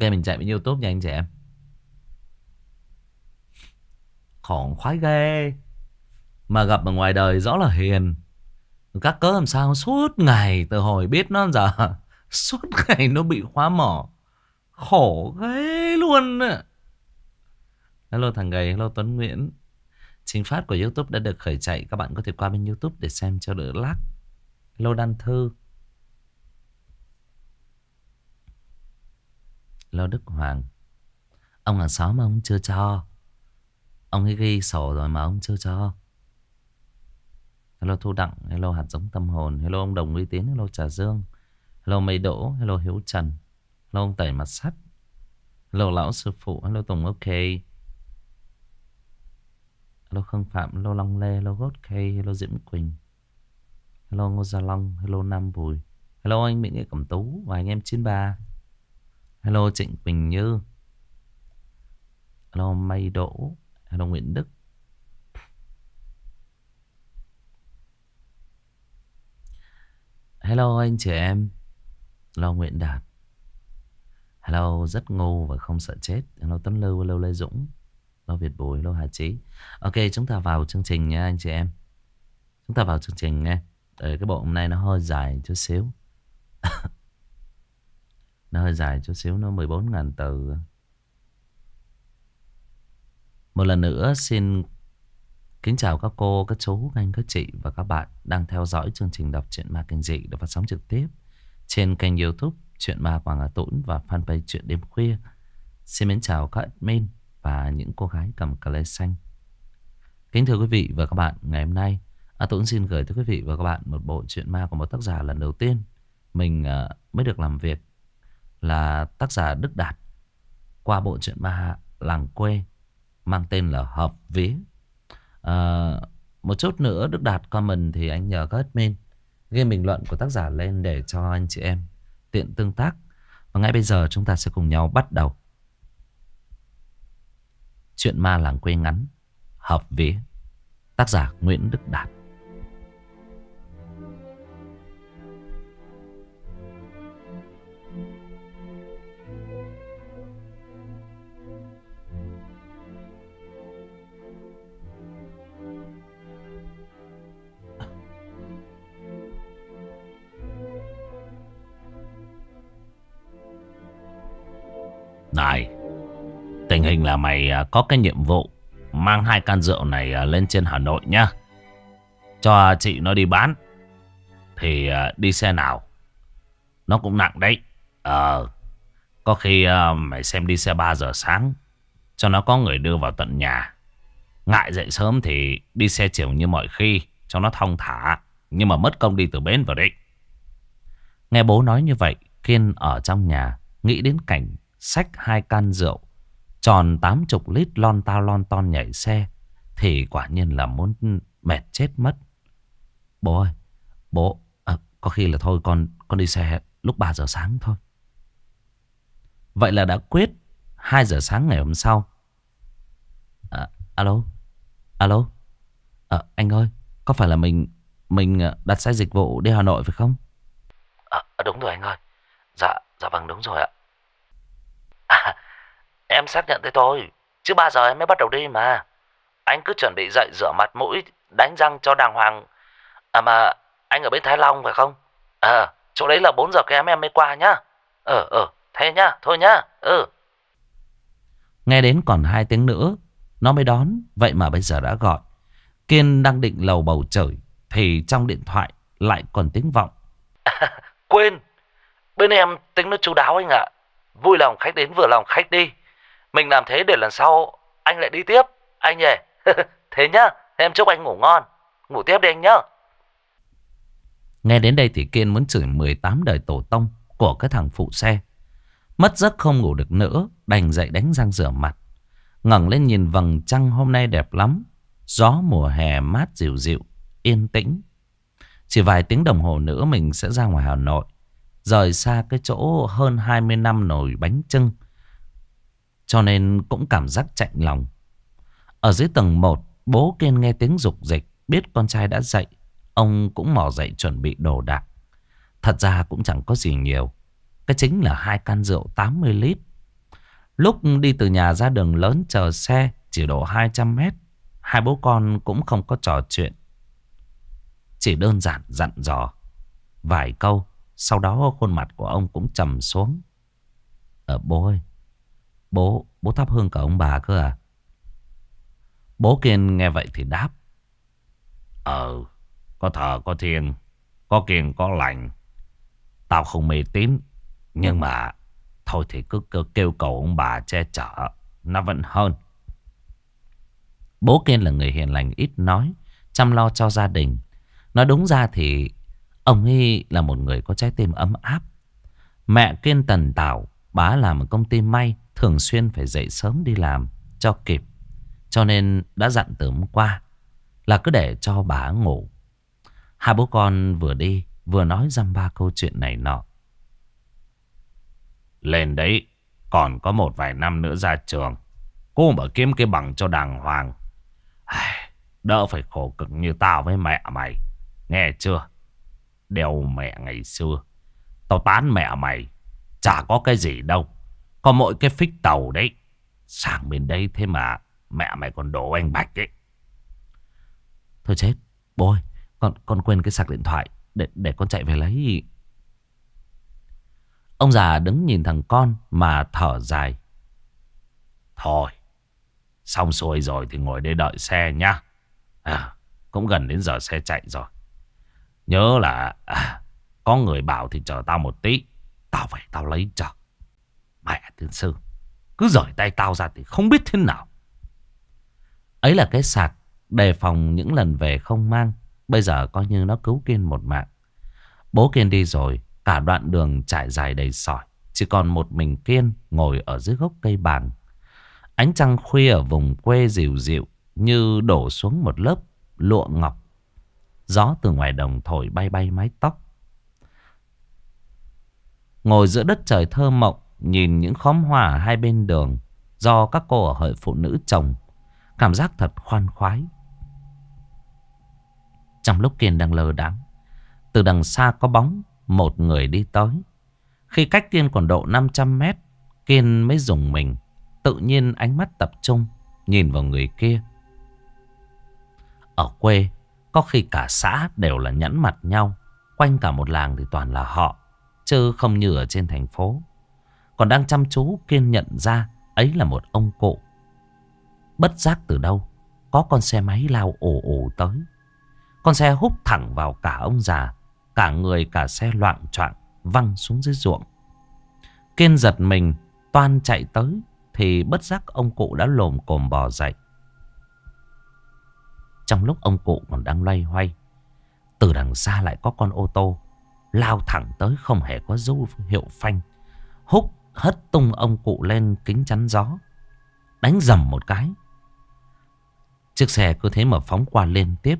Ok, mình chạy với Youtube nha anh chị em. Khỏng khoái ghê. Mà gặp ở ngoài đời rõ là hiền. Các cớ làm sao suốt ngày Từ hồi biết nó giờ. Suốt ngày nó bị khóa mỏ. Khổ ghê luôn. Hello thằng gầy, Hello Tuấn Nguyễn. Trình phát của Youtube đã được khởi chạy. Các bạn có thể qua bên Youtube để xem cho đỡ lắc Hello Đan Thư. Lô Đức Hoàng. Ông hàng xóm mà ông chưa cho. Ông ấy ghi sổ rồi mà ông chưa cho. Hello Thu Đặng, Hello Hạt Giống Tâm Hồn, Hello ông Đồng Uy Tín, Hello Trà Dương, Hello Mây Đỗ, Hello Hiếu Trần, Hello ông Tẩy Mặt Sắt, Hello Lão Sư Phụ, Hello Tùng Ok, Hello Khương Phạm, Hello Long Lê, Hello God K, Hello Diễm Quỳnh, Hello Ngô Gia Long, Hello Nam Bùi, Hello anh Mỹ Nghệ Cẩm Tú, Và anh em 93 Hello Trịnh Quỳnh Như. Hello Mây Đỗ. Hello Nguyễn Đức. Hello anh chị em. Hello Nguyễn Đạt. Hello rất ngu và không sợ chết. Hello Tấn Lưu Hello Lê Dũng. Hello Việt Bùi, Hello Hà Chí. Ok, chúng ta vào chương trình nha anh chị em. Chúng ta vào chương trình nghe Để cái bộ hôm nay nó hơi dài chút xíu. Nó hơi dài chút xíu Nó 14.000 từ Một lần nữa xin Kính chào các cô, các chú, các anh, các chị và các bạn đang theo dõi chương trình đọc truyện ma kinh dị được phát sóng trực tiếp trên kênh youtube Chuyện Ma Quảng Hà Tũng và fanpage Chuyện Đêm Khuya. Xin mến chào các admin và những cô gái cầm cà lê xanh. Kính thưa quý vị và các bạn, ngày hôm nay A Tũng xin gửi tới quý vị và các bạn một bộ truyện ma của một tác giả lần đầu tiên mình à, mới được làm việc là tác giả Đức Đạt qua bộ truyện ma làng quê mang tên là Hợp Vía. À, một chút nữa Đức Đạt comment thì anh nhờ các admin ghi bình luận của tác giả lên để cho anh chị em tiện tương tác. Và ngay bây giờ chúng ta sẽ cùng nhau bắt đầu. Chuyện ma làng quê ngắn Hợp vía Tác giả Nguyễn Đức Đạt Này, Tình hình là mày à, có cái nhiệm vụ Mang hai can rượu này à, lên trên Hà Nội nhá. Cho chị nó đi bán, Thì à, đi xe nào. Nó cũng nặng đấy. Ờ Có khi mày xem đi xe 3 giờ sáng, Cho nó có người đưa vào tận nhà. Ngại dậy sớm thì đi xe chiều như mọi khi, Cho nó thong thả. Nhưng mà mất công đi từ bến vào đấy. Nghe bố nói như vậy, Kiên ở trong nhà Nghĩ đến cảnh Xách hai can rượu. Tròn tám chục lít lon tao lon ton nhảy xe Thì quả nhiên là muốn mệt chết mất. Bố ơi Bố à, Có khi là thôi con con đi xe lúc 3 giờ sáng thôi. Vậy là đã quyết 2 giờ sáng ngày hôm sau. À, Alo Alo à, Anh ơi Có phải là mình Mình à, đặt xe dịch vụ đi Hà Nội phải không? À, à, Đúng rồi anh ơi. Dạ Dạ vâng đúng rồi ạ. À, em xác nhận thế thôi. Chứ 3 giờ em mới bắt đầu đi mà. Anh cứ chuẩn bị dậy rửa mặt mũi, đánh răng cho đàng hoàng. À mà anh ở bên Thái Long phải không? Ờ, chỗ đấy là 4 giờ kém em mới qua nhá. Ờ, ờ, thế nhá, thôi nhá. Ừ. Nghe đến còn hai tiếng nữa, nó mới đón. Vậy mà bây giờ đã gọi. Kiên đang định lầu bầu trời, thì trong điện thoại lại còn tiếng vọng. À, quên, bên em tính nó chú đáo anh ạ. Vui lòng khách đến vừa lòng khách đi. Mình làm thế để lần sau anh lại đi tiếp. Anh nhỉ? thế nhá, em chúc anh ngủ ngon. Ngủ tiếp đi anh nhá. Nghe đến đây thì Kiên muốn chửi 18 đời tổ tông của cái thằng phụ xe. Mất giấc không ngủ được nữa, đành dậy đánh răng rửa mặt. ngẩng lên nhìn vầng trăng hôm nay đẹp lắm. Gió mùa hè mát dịu dịu, yên tĩnh. Chỉ vài tiếng đồng hồ nữa mình sẽ ra ngoài Hà Nội. Rời xa cái chỗ hơn 20 năm nồi bánh trưng. Cho nên cũng cảm giác chạnh lòng. Ở dưới tầng 1, bố Kiên nghe tiếng dục dịch. Biết con trai đã dậy. Ông cũng mò dậy chuẩn bị đồ đạc. Thật ra cũng chẳng có gì nhiều. Cái chính là hai can rượu 80 lít Lúc đi từ nhà ra đường lớn chờ xe chỉ độ 200 mét. Hai bố con cũng không có trò chuyện. Chỉ đơn giản dặn dò. Vài câu. Sau đó khuôn mặt của ông cũng trầm xuống. Ờ bố ơi. Bố, bố thắp hương cả ông bà cơ à? Bố Kiên nghe vậy thì đáp. Ờ, có thờ có thiên, có kiên có lành. Tao không mê tín, nhưng mà thôi thì cứ, cứ kêu cầu ông bà che chở, nó vẫn hơn. Bố Kiên là người hiền lành ít nói, chăm lo cho gia đình. Nói đúng ra thì ông ấy là một người có trái tim ấm áp. Mẹ Kiên Tần Tảo, bá làm ở công ty may, thường xuyên phải dậy sớm đi làm cho kịp. Cho nên đã dặn từ hôm qua là cứ để cho bà ngủ. Hai bố con vừa đi vừa nói dăm ba câu chuyện này nọ. Lên đấy, còn có một vài năm nữa ra trường. Cô mở kiếm cái bằng cho đàng hoàng. Đỡ phải khổ cực như tao với mẹ mày. Nghe chưa? Đều mẹ ngày xưa. Tao tán mẹ mày. Chả có cái gì đâu. Có mỗi cái phích tàu đấy. Sang bên đây thế mà mẹ mày còn đổ anh Bạch ấy. Thôi chết. Bố ơi, con, con quên cái sạc điện thoại. Để, để con chạy về lấy. Ông già đứng nhìn thằng con mà thở dài. Thôi. Xong xuôi rồi thì ngồi đây đợi xe nhá. À, cũng gần đến giờ xe chạy rồi. Nhớ là à, có người bảo thì chờ tao một tí. Tao phải tao lấy chờ. Mẹ tiên sư. Cứ rời tay tao ra thì không biết thế nào. Ấy là cái sạc đề phòng những lần về không mang. Bây giờ coi như nó cứu Kiên một mạng. Bố Kiên đi rồi. Cả đoạn đường trải dài đầy sỏi. Chỉ còn một mình Kiên ngồi ở dưới gốc cây bàn Ánh trăng khuya ở vùng quê dịu dịu như đổ xuống một lớp lụa ngọc. Gió từ ngoài đồng thổi bay bay mái tóc. Ngồi giữa đất trời thơ mộng, nhìn những khóm hoa ở hai bên đường do các cô ở hội phụ nữ trồng. Cảm giác thật khoan khoái. Trong lúc Kiên đang lờ đáng, từ đằng xa có bóng một người đi tới. Khi cách Kiên còn độ 500 mét, Kiên mới dùng mình. Tự nhiên ánh mắt tập trung, nhìn vào người kia. Ở quê, có khi cả xã đều là nhẫn mặt nhau. Quanh cả một làng thì toàn là họ. Chứ không như ở trên thành phố. Còn đang chăm chú kiên nhận ra ấy là một ông cụ. Bất giác từ đâu, có con xe máy lao ồ ồ tới. Con xe hút thẳng vào cả ông già. Cả người cả xe loạn choạng văng xuống dưới ruộng. Kiên giật mình, toan chạy tới. Thì bất giác ông cụ đã lồm cồm bò dậy. Trong lúc ông cụ còn đang loay hoay, Từ đằng xa lại có con ô tô Lao thẳng tới không hề có dấu hiệu phanh. Húc, hất tung ông cụ lên kính chắn gió, Đánh dầm một cái. Chiếc xe cứ thế mà phóng qua liên tiếp.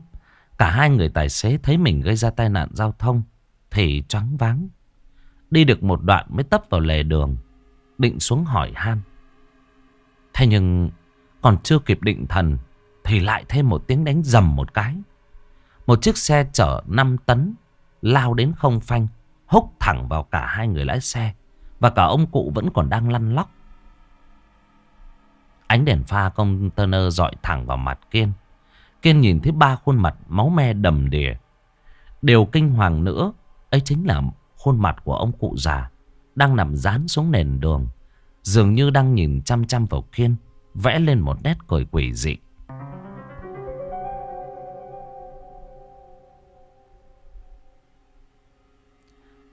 Cả hai người tài xế thấy mình gây ra tai nạn giao thông Thì choáng váng. Đi được một đoạn mới tấp vào lề đường, Định xuống hỏi han. Thế nhưng còn chưa kịp định thần thì lại thêm một tiếng đánh dầm một cái. Một chiếc xe chở 5 tấn lao đến không phanh, húc thẳng vào cả hai người lái xe. Và cả ông cụ vẫn còn đang lăn lóc. Ánh đèn pha container dọi thẳng vào mặt Kiên. Kiên nhìn thấy ba khuôn mặt máu me đầm đìa. Điều kinh hoàng nữa, ấy chính là khuôn mặt của ông cụ già đang nằm dán xuống nền đường. Dường như đang nhìn chăm chăm vào Kiên, vẽ lên một nét cười quỷ dị.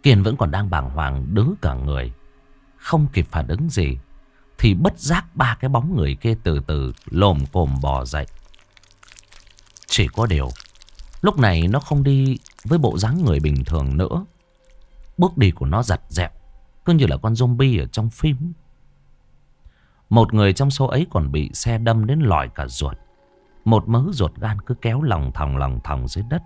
Kiên vẫn còn đang bàng hoàng đứ cả người. Không kịp phản ứng gì. Thì bất giác ba cái bóng người kia từ từ lồm cồm bò dậy. Chỉ có điều. Lúc này nó không đi với bộ dáng người bình thường nữa. Bước đi của nó giặt dẹp. Cứ như là con zombie ở trong phim. Một người trong số ấy còn bị xe đâm đến lòi cả ruột. Một mớ ruột gan cứ kéo lòng thòng lòng thòng dưới đất.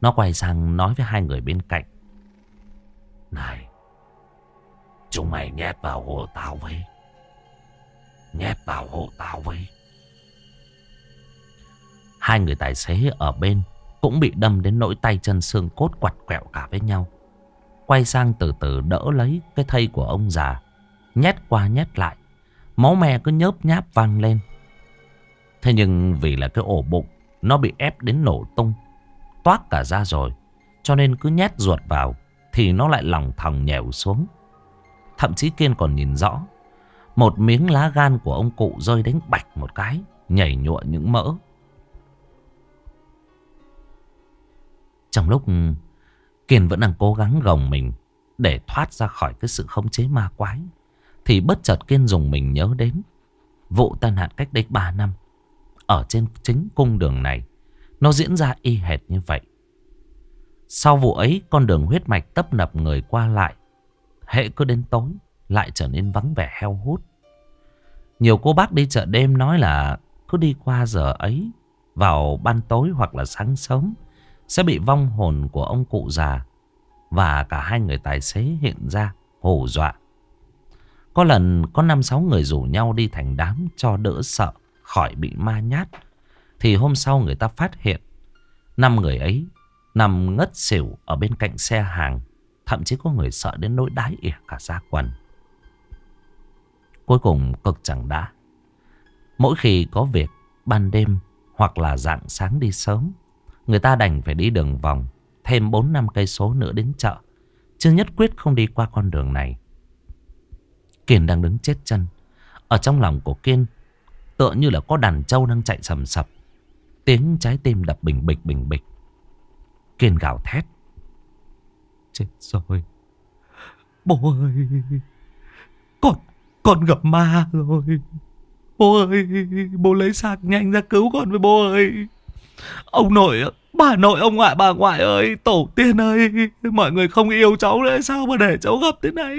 Nó quay sang nói với hai người bên cạnh. Này, chúng mày nhét vào hộ tao với. Nhét vào hộ tao với. Hai người tài xế ở bên cũng bị đâm đến nỗi tay chân xương cốt quặt quẹo cả với nhau. Quay sang từ từ đỡ lấy cái thây của ông già. Nhét qua nhét lại Máu me cứ nhớp nháp vang lên Thế nhưng vì là cái ổ bụng Nó bị ép đến nổ tung Toát cả ra rồi, Cho nên cứ nhét ruột vào Thì nó lại lòng thòng nhèo xuống. Thậm chí Kiên còn nhìn rõ, Một miếng lá gan của ông cụ rơi đánh bạch một cái, Nhảy nhụa những mỡ. Trong lúc Kiên vẫn đang cố gắng gồng mình Để thoát ra khỏi cái sự khống chế ma quái, Thì bất chợt Kiên dùng mình nhớ đến Vụ tai nạn cách đây 3 năm Ở trên chính cung đường này. Nó diễn ra y hệt như vậy. Sau vụ ấy, Con đường huyết mạch tấp nập người qua lại, Hệ cứ đến tối, Lại trở nên vắng vẻ heo hút. Nhiều cô bác đi chợ đêm nói là Cứ đi qua giờ ấy, Vào ban tối hoặc là sáng sớm, Sẽ bị vong hồn của ông cụ già Và cả hai người tài xế hiện ra Hổ dọa. Có lần có năm sáu người rủ nhau đi thành đám Cho đỡ sợ, khỏi bị ma nhát. Thì hôm sau người ta phát hiện năm người ấy nằm ngất xỉu ở bên cạnh xe hàng Thậm chí có người sợ đến nỗi đái ỉa cả da quần. Cuối cùng cực chẳng đã. Mỗi khi có việc ban đêm hoặc là dạng sáng đi sớm, người ta đành phải đi đường vòng thêm 4 năm cây số nữa đến chợ. Chứ nhất quyết không đi qua con đường này. Kiên đang đứng chết chân. Ở trong lòng của Kiên tựa như là có đàn trâu đang chạy sầm sập. Tiếng trái tim đập bình bịch bình bịch. Kiên gào thét. Chết rồi. Bố ơi. Con, con gặp ma rồi. Bố ơi, bố lấy xác nhanh ra cứu con với bố ơi. Ông nội, bà nội, ông ngoại, bà ngoại ơi, tổ tiên ơi. Mọi người không yêu cháu nữa, sao mà để cháu gặp thế này.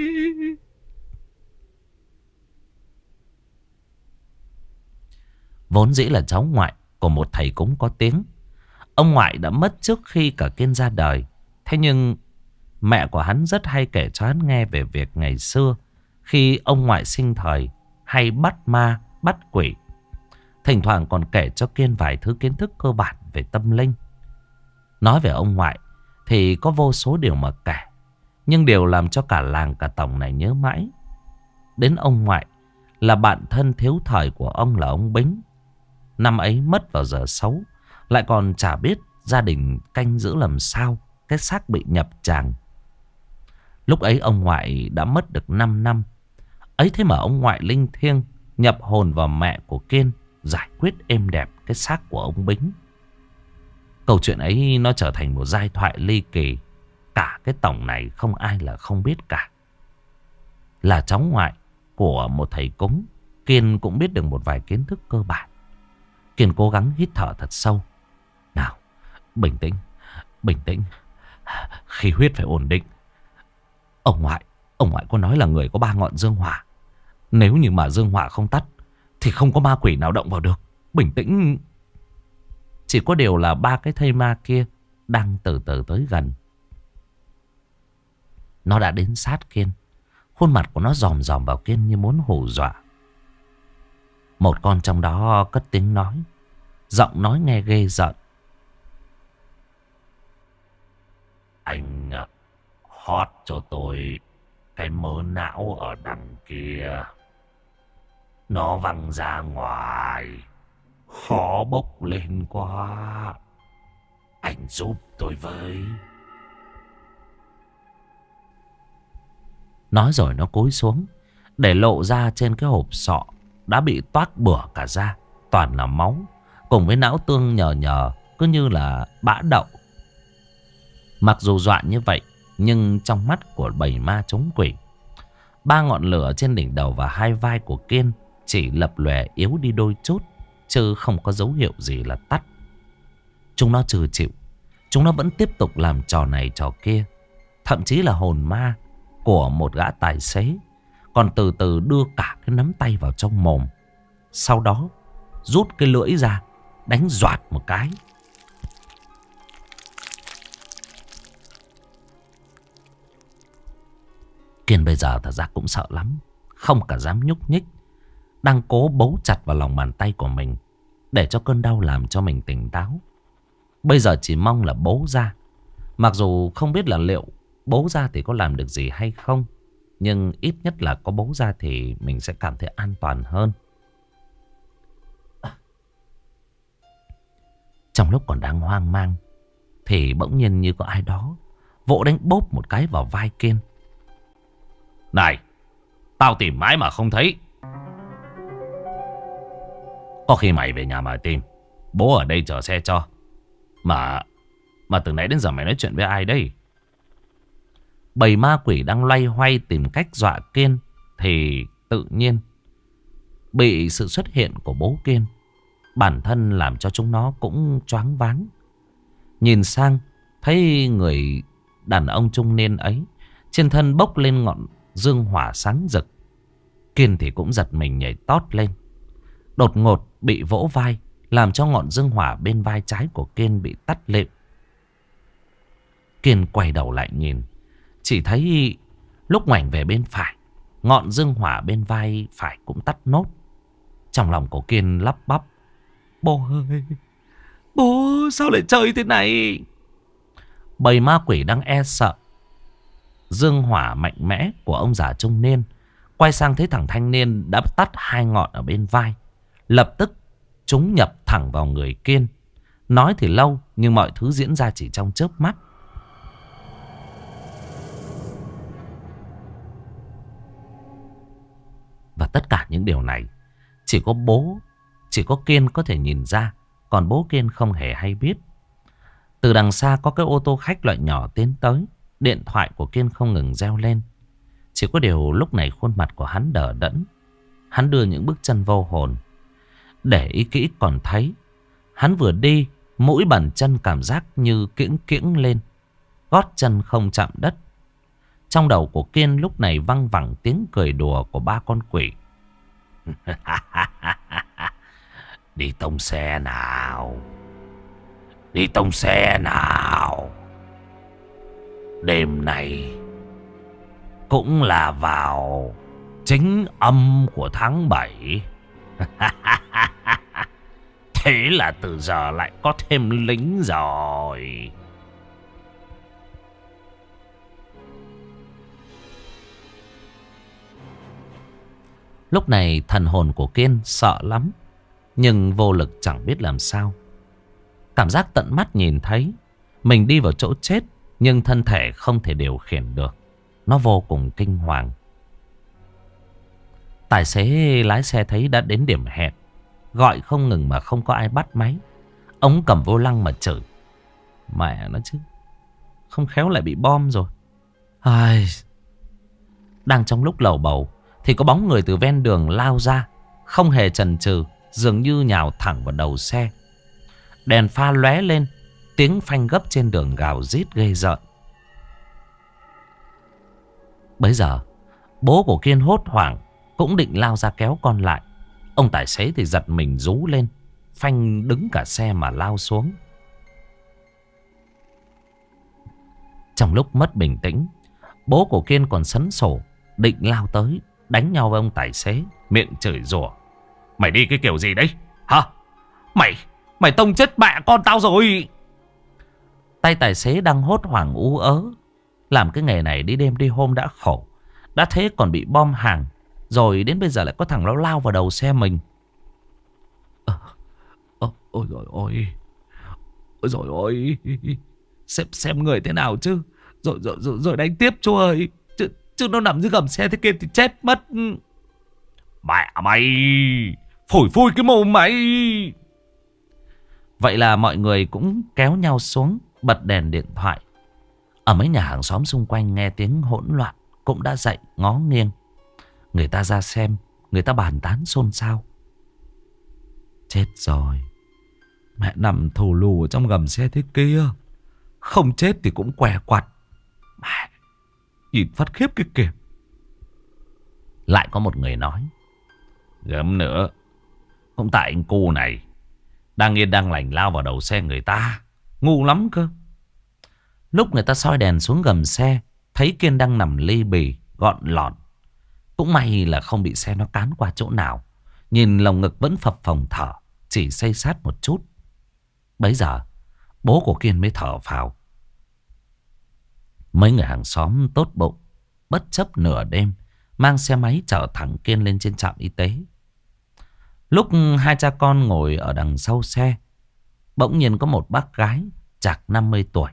Vốn dĩ là cháu ngoại của một thầy cúng có tiếng. Ông ngoại đã mất trước khi cả Kiên ra đời. Thế nhưng Mẹ của hắn rất hay kể cho hắn nghe về việc ngày xưa khi ông ngoại sinh thời hay bắt ma, bắt quỷ. Thỉnh thoảng còn kể cho Kiên vài thứ kiến thức cơ bản về tâm linh. Nói về ông ngoại thì có vô số điều mà kể. Nhưng điều làm cho cả làng cả tổng này nhớ mãi. Đến ông ngoại là bạn thân thiếu thời của ông là ông Bính. Năm ấy mất vào giờ xấu. Lại còn chả biết gia đình canh giữ làm sao. Cái xác bị nhập tràng Lúc ấy ông ngoại đã mất được 5 năm. Ấy thế mà ông ngoại linh thiêng nhập hồn vào mẹ của Kiên giải quyết êm đẹp cái xác của ông Bính. Câu chuyện ấy nó trở thành một giai thoại ly kỳ. Cả cái tổng này không ai là không biết cả. Là cháu ngoại của một thầy cúng, Kiên cũng biết được một vài kiến thức cơ bản. Kiên cố gắng hít thở thật sâu. Nào, bình tĩnh, bình tĩnh. Khí huyết phải ổn định. Ông ngoại, ông ngoại có nói là người có ba ngọn dương hỏa. Nếu như mà dương hỏa không tắt, thì không có ma quỷ nào động vào được. Bình tĩnh. Chỉ có điều là ba cái thây ma kia đang từ từ tới gần. Nó đã đến sát Kiên. Khuôn mặt của nó dòm dòm vào Kiên như muốn hù dọa. Một con trong đó cất tiếng nói. Giọng nói nghe ghê giận. Anh hót cho tôi cái mớ não ở đằng kia. Nó văng ra ngoài. Khó bốc lên quá. Anh giúp tôi với. Nói rồi nó cúi xuống. Để lộ ra trên cái hộp sọ. Đã bị toát bửa cả ra. Toàn là máu. Cùng với não tương nhờ nhờ. Cứ như là bã đậu. Mặc dù dọa như vậy. Nhưng trong mắt của bầy ma chống quỷ, Ba ngọn lửa trên đỉnh đầu và hai vai của Kiên Chỉ lập lòe yếu đi đôi chút, Chứ không có dấu hiệu gì là tắt Chúng nó trừ chịu, Chúng nó vẫn tiếp tục làm trò này trò kia Thậm chí là hồn ma Của một gã tài xế Còn từ từ đưa cả cái nắm tay vào trong mồm Sau đó, Rút cái lưỡi ra Đánh doạt một cái Kiên bây giờ thật ra cũng sợ lắm. Không cả dám nhúc nhích. Đang cố bấu chặt vào lòng bàn tay của mình. Để cho cơn đau làm cho mình tỉnh táo. Bây giờ chỉ mong là bố ra. Mặc dù không biết là liệu bố ra thì có làm được gì hay không. Nhưng ít nhất là có bố ra thì mình sẽ cảm thấy an toàn hơn. Trong lúc còn đang hoang mang, Thì bỗng nhiên như có ai đó Vỗ đánh bốp một cái vào vai Kiên. Này, Tao tìm mãi mà không thấy. Có khi mày về nhà mà tìm, Bố ở đây chờ xe cho. Mà Mà từ nãy đến giờ mày nói chuyện với ai đây? Bầy ma quỷ đang loay hoay tìm cách dọa Kiên Thì tự nhiên Bị sự xuất hiện của bố Kiên Bản thân làm cho chúng nó cũng choáng váng. Nhìn sang, Thấy người đàn ông trung niên ấy, Trên thân bốc lên ngọn dương hỏa sáng rực. Kiên thì cũng giật mình nhảy tót lên. Đột ngột bị vỗ vai, Làm cho ngọn dương hỏa bên vai trái của Kiên bị tắt lịm Kiên quay đầu lại nhìn, Chỉ thấy lúc ngoảnh về bên phải, Ngọn dương hỏa bên vai phải cũng tắt nốt. Trong lòng của Kiên lắp bắp Bố ơi Bố sao lại chơi thế này? Bầy ma quỷ đang e sợ. Dương hỏa mạnh mẽ của ông già trung niên Quay sang thấy thằng thanh niên đã tắt hai ngọn ở bên vai. Lập tức, chúng nhập thẳng vào người kiên. Nói thì lâu, nhưng mọi thứ diễn ra chỉ trong chớp mắt. Và tất cả những điều này, Chỉ có bố chỉ có Kiên có thể nhìn ra, Còn bố Kiên không hề hay biết. Từ đằng xa có cái ô tô khách loại nhỏ tiến tới, Điện thoại của Kiên không ngừng reo lên. Chỉ có điều lúc này khuôn mặt của hắn đờ đẫn. Hắn đưa những bước chân vô hồn. Để ý kỹ còn thấy, Hắn vừa đi, Mũi bàn chân cảm giác như kiễng kiễng lên. Gót chân không chạm đất. Trong đầu của Kiên lúc này văng vẳng tiếng cười đùa của ba con quỷ. Đi tông xe nào. Đi tông xe nào. Đêm này Cũng là vào Chính âm của tháng 7 Thế là từ giờ lại có thêm lính rồi. Lúc này thần hồn của Kiên sợ lắm. Nhưng vô lực chẳng biết làm sao. Cảm giác tận mắt nhìn thấy, Mình đi vào chỗ chết, Nhưng thân thể không thể điều khiển được. Nó vô cùng kinh hoàng. Tài xế lái xe thấy đã đến điểm hẹn. Gọi không ngừng mà không có ai bắt máy. Ông cầm vô lăng mà chửi. Mẹ nó chứ, Không khéo lại bị bom rồi. Ai... Đang trong lúc lầu bầu Thì có bóng người từ ven đường lao ra, Không hề chần chừ. Dường như nhào thẳng vào đầu xe. Đèn pha lóe lên, Tiếng phanh gấp trên đường gào rít gây rợn. Bây giờ, Bố của Kiên hốt hoảng, Cũng định lao ra kéo con lại. Ông tài xế thì giật mình rú lên, Phanh đứng cả xe mà lao xuống. Trong lúc mất bình tĩnh, Bố của Kiên còn sấn sổ, Định lao tới, Đánh nhau với ông tài xế, Miệng chửi rủa. Mày đi cái kiểu gì đấy? Hả? Mày Mày tông chết mẹ con tao rồi. Tay tài xế đang hốt hoảng ú ớ. Làm cái nghề này đi đêm đi hôm đã khổ. Đã thế còn bị bom hàng. Rồi đến bây giờ lại có thằng nó lao vào đầu xe mình. À, Ôi rồi ôi Ôi rồi ôi Xem, xem người thế nào chứ. Rồi rồi rồi, rồi đánh tiếp chú ơi. Chứ, chứ nó nằm dưới gầm xe thế kia thì chết mất. Mẹ mày Phổi phui cái mồm mày Vậy là mọi người cũng kéo nhau xuống Bật đèn điện thoại. Ở mấy nhà hàng xóm xung quanh nghe tiếng hỗn loạn Cũng đã dậy ngó nghiêng. Người ta ra xem Người ta bàn tán xôn xao. Chết rồi. Mẹ nằm thù lù trong gầm xe thế kia. Không chết thì cũng què quặt. Mẹ Nhìn phát khiếp cái kìa. Lại có một người nói. Gấm nữa cũng tại anh cu này. Đang yên đang lành lao vào đầu xe người ta. Ngu lắm cơ. Lúc người ta soi đèn xuống gầm xe, Thấy Kiên đang nằm ly bì, Gọn lọn. Cũng may là không bị xe nó cán qua chỗ nào. Nhìn lồng ngực vẫn phập phồng thở, Chỉ xây sát một chút. Bấy giờ, Bố của Kiên mới thở phào Mấy người hàng xóm tốt bụng, Bất chấp nửa đêm, Mang xe máy chở thẳng Kiên lên trên trạm y tế. Lúc hai cha con ngồi ở đằng sau xe Bỗng nhiên có một bác gái Chạc 50 tuổi.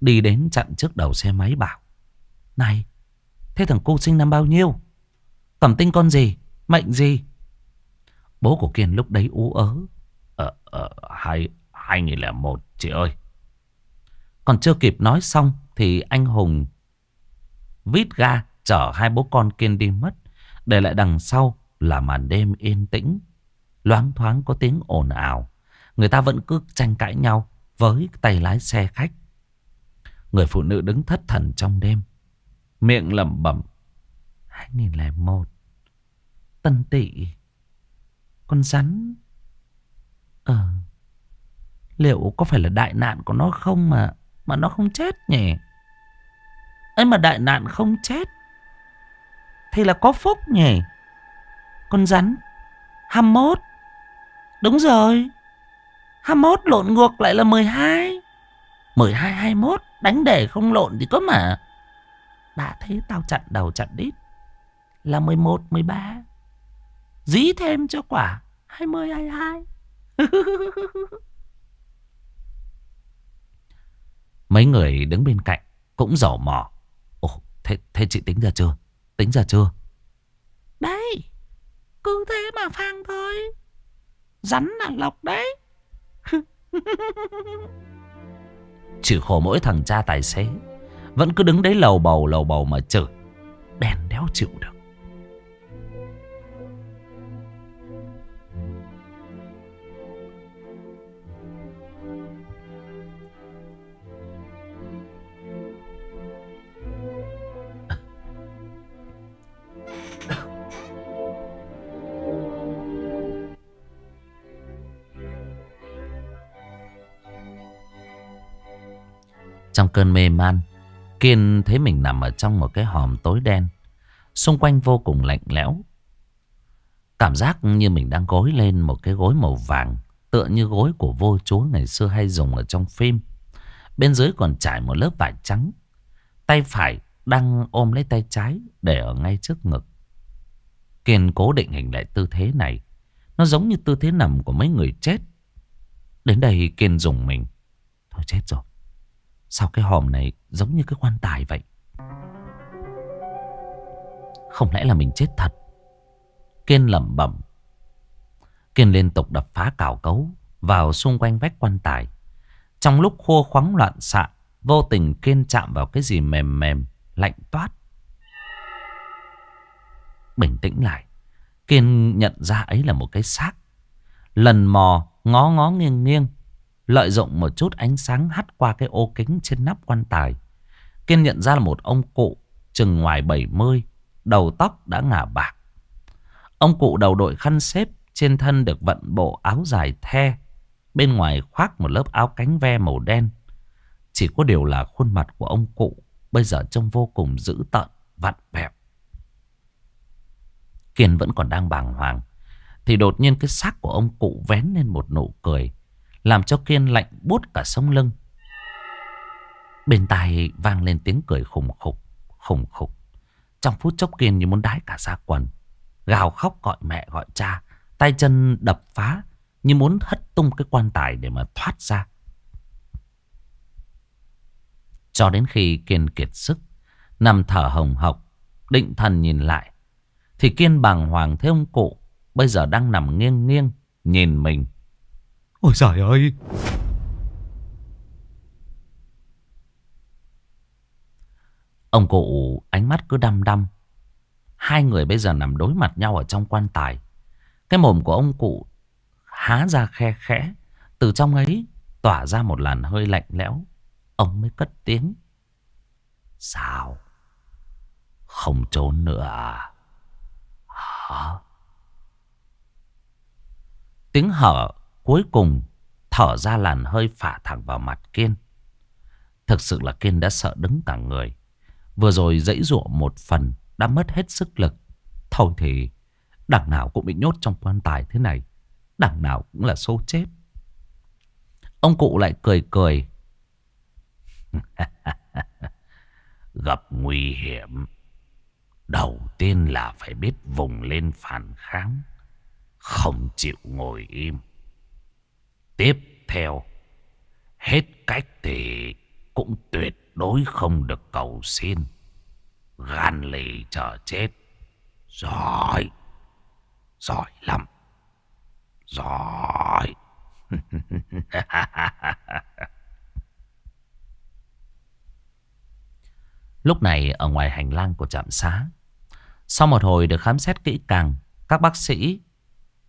Đi đến chặn trước đầu xe máy bảo Này Thế thằng cô sinh năm bao nhiêu? Cẩm tinh con gì? Mệnh gì? Bố của Kiên lúc đấy ú ớ Ờ, ờ, hai, 2001 chị ơi. Còn chưa kịp nói xong Thì anh Hùng Vít ga chở hai bố con Kiên đi mất Để lại đằng sau là màn đêm yên tĩnh. Loáng thoáng có tiếng ồn ào. Người ta vẫn cứ tranh cãi nhau Với tay lái xe khách. Người phụ nữ đứng thất thần trong đêm. Miệng lẩm bẩm 2001 Tân tị Con rắn. Ờ Liệu có phải là đại nạn của nó không mà Mà nó không chết nhỉ? Ấy mà đại nạn không chết, Thì là có phúc nhỉ? Con rắn. 21 Đúng rồi. 21 lộn ngược lại là 12 12 21 Đánh để không lộn thì có mà. Đã thế tao chặn đầu chặn đít. Là 11 13 Dí thêm cho quả 20 22 Mấy người đứng bên cạnh Cũng dò mò. Ồ thế, thế chị tính ra chưa? Tính ra chưa? Đấy. Cứ thế mà phang thôi. Rắn là lộc đấy. Chỉ khổ mỗi thằng cha tài xế, Vẫn cứ đứng đấy lầu bầu lầu bầu mà chửi Đèn đéo chịu được. Trong cơn mê man. Kiên thấy mình nằm ở trong một cái hòm tối đen, Xung quanh vô cùng lạnh lẽo. Cảm giác như mình đang gối lên một cái gối màu vàng, Tựa như gối của vô chúa ngày xưa hay dùng ở trong phim. Bên dưới còn trải một lớp vải trắng, Tay phải đang ôm lấy tay trái Để ở ngay trước ngực. Kiên cố định hình lại tư thế này, Nó giống như tư thế nằm của mấy người chết. Đến đây Kiên dùng mình. Thôi chết rồi. Sao cái hòm này giống như cái quan tài vậy? Không lẽ là mình chết thật? Kiên lẩm bẩm. Kiên liên tục đập phá cào cấu Vào xung quanh vách quan tài. Trong lúc khô khoáng loạn xạ, Vô tình Kiên chạm vào cái gì mềm mềm, Lạnh toát. Bình tĩnh lại, Kiên nhận ra ấy là một cái xác. Lần mò, ngó ngó nghiêng nghiêng. Lợi dụng một chút ánh sáng hắt qua cái ô kính trên nắp quan tài. Kiên nhận ra là một ông cụ chừng ngoài 70, đầu tóc đã ngả bạc. Ông cụ đầu đội khăn xếp, trên thân được vận bộ áo dài the, bên ngoài khoác một lớp áo cánh ve màu đen. Chỉ có điều là khuôn mặt của ông cụ bây giờ trông vô cùng dữ tợn, vặn vẹo. Kiên vẫn còn đang bàng hoàng. Thì đột nhiên cái xác của ông cụ vén lên một nụ cười. Làm cho Kiên lạnh buốt cả sông lưng. Bên tai vang lên tiếng cười khủng khục Khủng khục. Trong phút chốc Kiên như muốn đái cả ra quần. Gào khóc gọi mẹ, gọi cha, Tay chân đập phá Như muốn hất tung cái quan tài để mà thoát ra. Cho đến khi Kiên kiệt sức, Nằm thở hồng hộc, Định thần nhìn lại, Thì Kiên bàng hoàng thấy ông cụ Bây giờ đang nằm nghiêng nghiêng Nhìn mình. Ôi trời ơi. Ông cụ ánh mắt cứ đăm đăm. Hai người bây giờ nằm đối mặt nhau ở trong quan tài. Cái mồm của ông cụ há ra khe khẽ. Từ trong ấy tỏa ra một làn hơi lạnh lẽo. Ông mới cất tiếng. Sao? Không trốn nữa à? Hả? Tiếng hở Cuối cùng, thở ra làn hơi phả thẳng vào mặt Kiên. Thực sự là Kiên đã sợ đứng cả người. Vừa rồi dãy ruộng một phần đã mất hết sức lực. Thôi thì, đằng nào cũng bị nhốt trong quan tài thế này. Đằng nào cũng là số chết. Ông cụ lại cười cười. Gặp nguy hiểm. Đầu tiên là phải biết vùng lên phản kháng. Không chịu ngồi im. Tiếp theo, hết cách thì cũng tuyệt đối không được cầu xin. Gan lì chờ chết. Giỏi. Giỏi lắm. Giỏi. Lúc này ở ngoài hành lang của trạm xá Sau một hồi được khám xét kỹ càng Các bác sĩ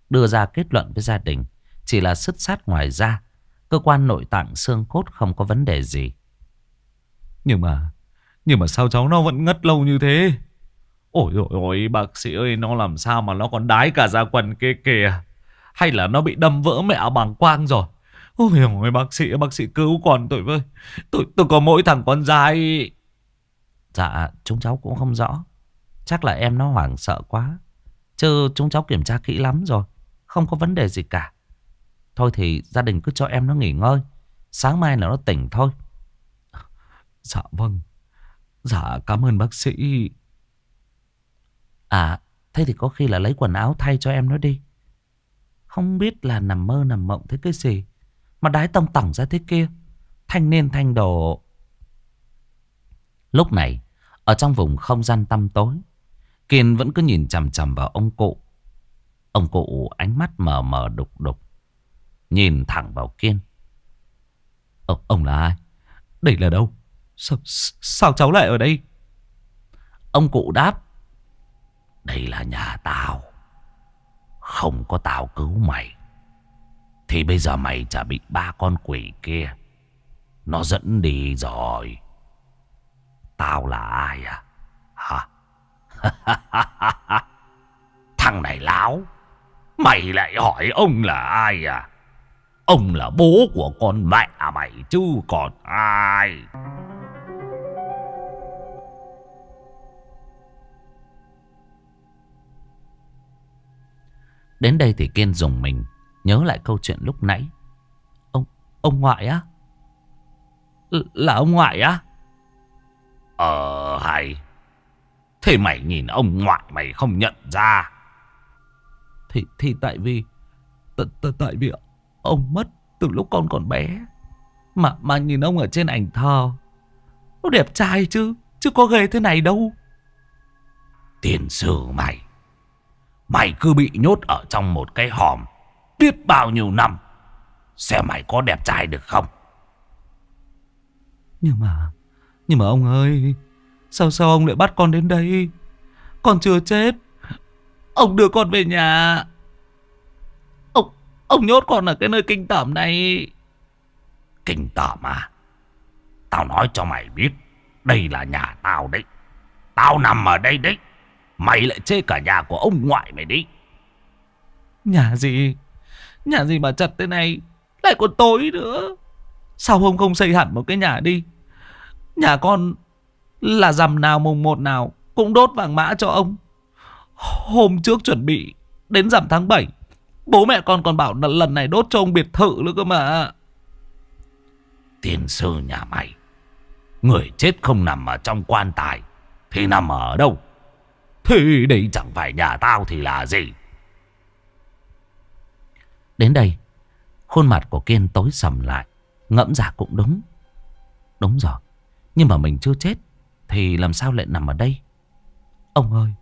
đưa ra kết luận với gia đình chỉ là sứt sát ngoài da Cơ quan nội tạng xương cốt không có vấn đề gì. Nhưng mà Nhưng mà sao cháu nó vẫn ngất lâu như thế? Ôi ôi ôi bác sĩ ơi Nó làm sao mà nó còn đái cả da quần kia kìa? Hay là nó bị đâm vỡ mẹ bằng quang rồi? Ôi ôi bác sĩ Bác sĩ cứu con tôi với. Tôi, tôi có mỗi thằng con trai Dạ chúng cháu cũng không rõ. Chắc là em nó hoảng sợ quá. Chứ chúng cháu kiểm tra kỹ lắm rồi Không có vấn đề gì cả Thôi thì gia đình cứ cho em nó nghỉ ngơi. Sáng mai là nó tỉnh thôi. Dạ vâng. Dạ cảm ơn bác sĩ. À thế thì có khi là lấy quần áo thay cho em nó đi. Không biết là nằm mơ, nằm mộng thế cái gì Mà đái tông tỏng ra thế kia. Thanh niên, thanh đồ. Lúc này, Ở trong vùng không gian tăm tối, Kiên vẫn cứ nhìn chằm chằm vào ông cụ. Ông cụ ánh mắt mờ mờ đục đục. Nhìn thẳng vào Kiên. Ô, Ông là ai? Đây là đâu? Sao, sao cháu lại ở đây? Ông cụ đáp. Đây là nhà tao. Không có tao cứu mày. Thì bây giờ mày chả bị ba con quỷ kia. Nó dẫn đi rồi. Tao là ai à? Hả? Thằng này láo. Mày lại hỏi ông là ai à? Ông là bố của con mẹ mày chứ còn ai. Đến đây thì Kiên dùng mình Nhớ lại câu chuyện lúc nãy. Ông ông ngoại á? L Là ông ngoại á? Ờ hay. Thế mày nhìn ông ngoại mày không nhận ra. Thì, thì tại vì t, t, Tại vì ông mất từ lúc con còn bé. Mà mà nhìn ông ở trên ảnh thờ Nó đẹp trai chứ Chứ có ghê thế này đâu. Tiền sử mày. Mày cứ bị nhốt ở trong một cái hòm Biết bao nhiêu năm Xem mày có đẹp trai được không? Nhưng mà Nhưng mà ông ơi Sao sao ông lại bắt con đến đây? Con chưa chết Ông đưa con về nhà Ông nhốt con ở cái nơi kinh tởm này. Kinh tởm à? Tao nói cho mày biết Đây là nhà tao đấy. Tao nằm ở đây đấy. Mày lại chê cả nhà của ông ngoại mày đi. Nhà gì? Nhà gì mà chật thế này? Lại còn tối nữa. Sao ông không xây hẳn một cái nhà đi? Nhà con Là rằm nào mùng một nào Cũng đốt vàng mã cho ông. Hôm trước chuẩn bị Đến rằm tháng 7 Bố mẹ con còn bảo lần này đốt cho ông biệt thự nữa cơ mà. Tiền sư nhà mày Người chết không nằm ở trong quan tài Thì nằm ở đâu? Thì đây chẳng phải nhà tao thì là gì? Đến đây Khuôn mặt của Kiên tối sầm lại Ngẫm ra cũng đúng. Đúng rồi Nhưng mà mình chưa chết Thì làm sao lại nằm ở đây? Ông ơi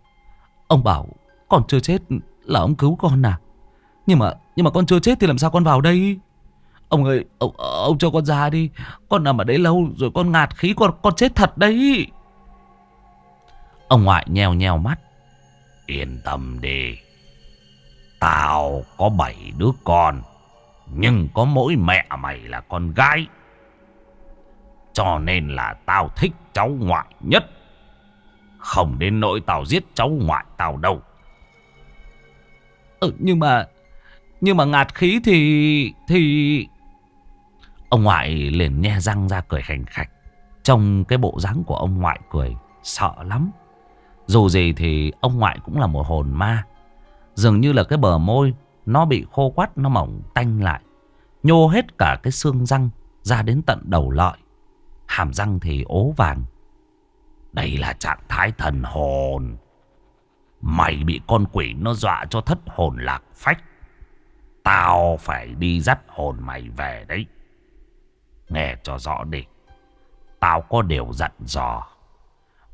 Ông bảo con chưa chết là ông cứu con à nhưng mà nhưng mà con chưa chết thì làm sao con vào đây? Ông ơi Ông, ông cho con ra đi. Con nằm ở đấy lâu rồi con ngạt khí con, con chết thật đấy. Ông ngoại nheo nheo mắt. Yên tâm đi. Tao có bảy đứa con Nhưng có mỗi mẹ mày là con gái. Cho nên là tao thích cháu ngoại nhất. Không đến nỗi tao giết cháu ngoại tao đâu. Ừ nhưng mà nhưng mà ngạt khí thì Thì Ông ngoại liền nhe răng ra cười khành khạch. Trong cái bộ dáng của ông ngoại cười Sợ lắm. Dù gì thì ông ngoại cũng là một hồn ma. Dường như là cái bờ môi Nó bị khô quắt, Nó mỏng tanh lại. Nhô hết cả cái xương răng Ra đến tận đầu lợi. Hàm răng thì ố vàng. Đây là trạng thái thần hồn. Mày bị con quỷ nó dọa cho thất hồn lạc phách. Tao phải đi dắt hồn mày về đấy. Nghe cho rõ đi. Tao có điều dặn dò.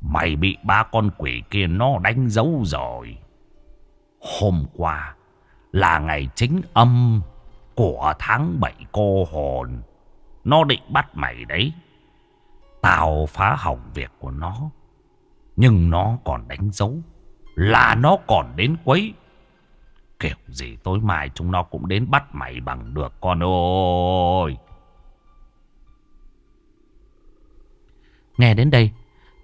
Mày bị ba con quỷ kia nó đánh dấu rồi. Hôm qua là ngày chính âm của tháng bảy cô hồn. Nó định bắt mày đấy. Tao phá hỏng việc của nó. Nhưng nó còn đánh dấu. Là nó còn đến quấy. Kiểu gì tối mai chúng nó cũng đến bắt mày bằng được con ơi. Nghe đến đây,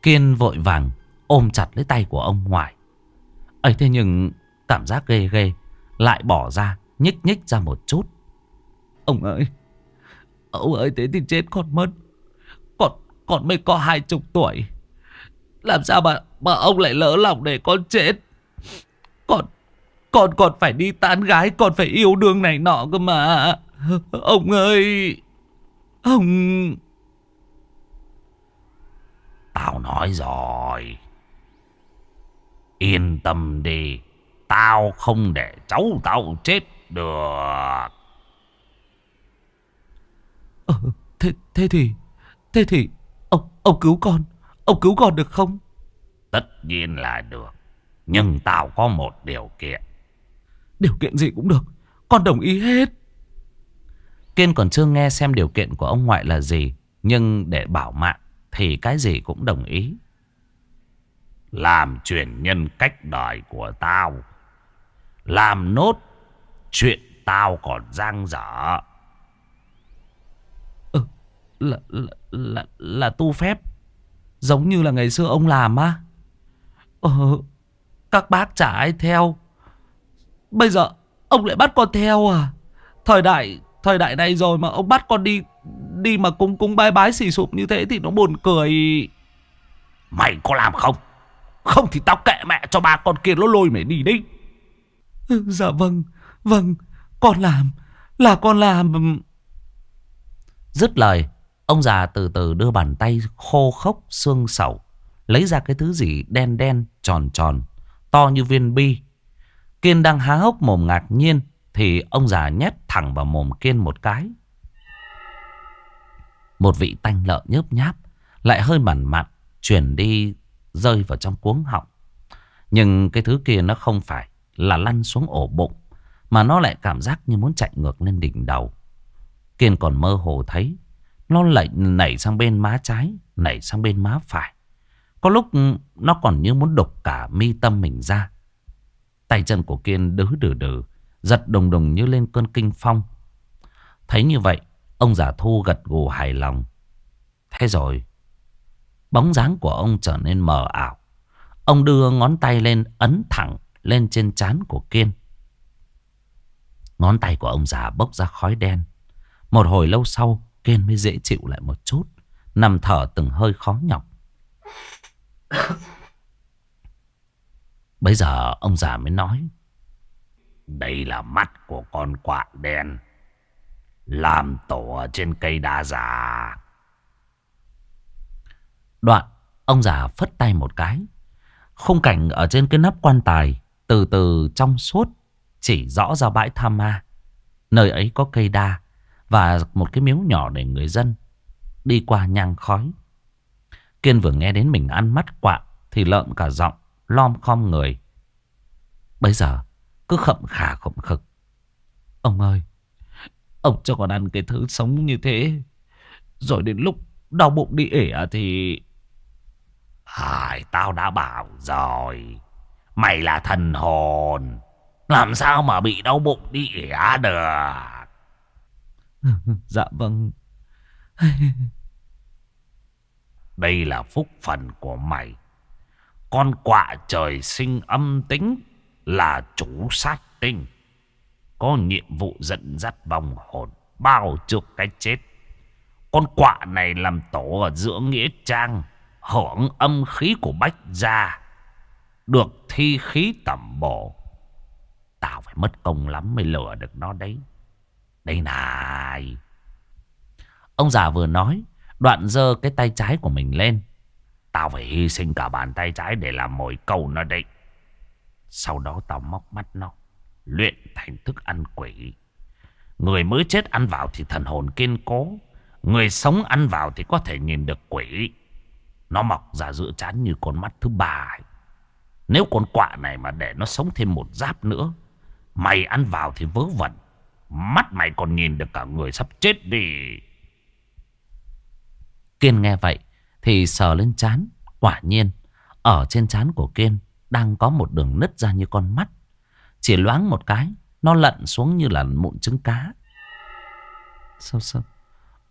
Kiên vội vàng ôm chặt lấy tay của ông ngoại. ấy thế nhưng cảm giác ghê ghê lại bỏ ra, nhích nhích ra một chút. Ông ơi, ông ơi thế thì chết con mất. Con, con mới có hai chục tuổi. Làm sao mà, mà ông lại lỡ lòng để con chết. Con, con còn phải đi tán gái, còn phải yêu đương này nọ cơ mà. Ông ơi, ông... Tao nói rồi. Yên tâm đi. Tao không để cháu tao chết được. Ờ, thế, thế thì, thế thì, ông, ông cứu con, ông cứu con được không? Tất nhiên là được. Nhưng tao có một điều kiện. Điều kiện gì cũng được, con đồng ý hết. Kiên còn chưa nghe xem điều kiện của ông ngoại là gì, nhưng để bảo mạng thì cái gì cũng đồng ý. Làm truyền nhân cách đời của tao. Làm nốt chuyện tao còn giang dở. Ừ, là, là, là, là tu phép. Giống như là ngày xưa ông làm á. Ờ, các bác chả ai theo. Bây giờ ông lại bắt con theo à? Thời đại thời đại này rồi mà ông bắt con đi đi mà cúng cúng bái bái xì sụp như thế thì nó buồn cười. Mày có làm không? Không thì tao kệ mẹ cho ba con kia nó lôi mày đi đi. Ừ, dạ vâng, vâng, con làm, là con làm. Dứt lời, ông già từ từ đưa bàn tay khô khốc xương sầu, lấy ra cái thứ gì đen đen, tròn tròn, to như viên bi. Kiên đang há hốc mồm ngạc nhiên, thì ông già nhét thẳng vào mồm Kiên một cái. Một vị tanh lợn nhớp nháp, lại hơi mặn mặn, chuyển đi rơi vào trong cuống họng. Nhưng cái thứ kia nó không phải là lăn xuống ổ bụng, mà nó lại cảm giác như muốn chạy ngược lên đỉnh đầu. Kiên còn mơ hồ thấy, nó lại nảy sang bên má trái, nảy sang bên má phải. Có lúc nó còn như muốn đục cả mi tâm mình ra. Tay chân của Kiên đứ đừ đừ, giật đồng đồng như lên cơn kinh phong. Thấy như vậy, ông giả thu gật gù hài lòng. Thế rồi, bóng dáng của ông trở nên mờ ảo. Ông đưa ngón tay lên ấn thẳng lên trên trán của Kiên. Ngón tay của ông già bốc ra khói đen. Một hồi lâu sau, Kiên mới dễ chịu lại một chút. Nằm thở từng hơi khó nhọc. Bây giờ ông già mới nói. Đây là mắt của con quạ đen. Làm tổ trên cây đa già. Đoạn, ông già phất tay một cái. Khung cảnh ở trên cái nắp quan tài từ từ trong suốt chỉ rõ ra bãi tham ma. Nơi ấy có cây đa và một cái miếu nhỏ để người dân đi qua nhang khói. Kiên vừa nghe đến mình ăn mắt quạ thì lợn cả giọng lom khom người. Bây giờ cứ khậm khả khậm khực. Ông ơi, ông cho con ăn cái thứ sống như thế. Rồi đến lúc đau bụng đi ỉa thì... Hải, tao đã bảo rồi. Mày là thần hồn. Làm sao mà bị đau bụng đi ỉa được. dạ vâng. Đây là phúc phần của mày. Con quạ trời sinh âm tính là chủ sát tinh. Có nhiệm vụ dẫn dắt vòng hồn bao trước cái chết. Con quạ này làm tổ ở giữa nghĩa trang, hưởng âm khí của bách gia, được thi khí tẩm bổ. Tao phải mất công lắm mới lừa được nó đấy. Đây này. Ông già vừa nói, đoạn giơ cái tay trái của mình lên. Tao phải hy sinh cả bàn tay trái để làm mồi câu nó đấy. Sau đó tao móc mắt nó. Luyện thành thức ăn quỷ. Người mới chết ăn vào thì thần hồn kiên cố. Người sống ăn vào thì có thể nhìn được quỷ. Nó mọc ra giữa chán như con mắt thứ ba ấy. Nếu con quạ này mà để nó sống thêm một giáp nữa, Mày ăn vào thì vớ vẩn Mắt mày còn nhìn được cả người sắp chết đi Kiên nghe vậy thì sờ lên chán. Quả nhiên, ở trên chán của Kiên đang có một đường nứt ra như con mắt. Chỉ loáng một cái, nó lận xuống như là mụn trứng cá. Sao sao?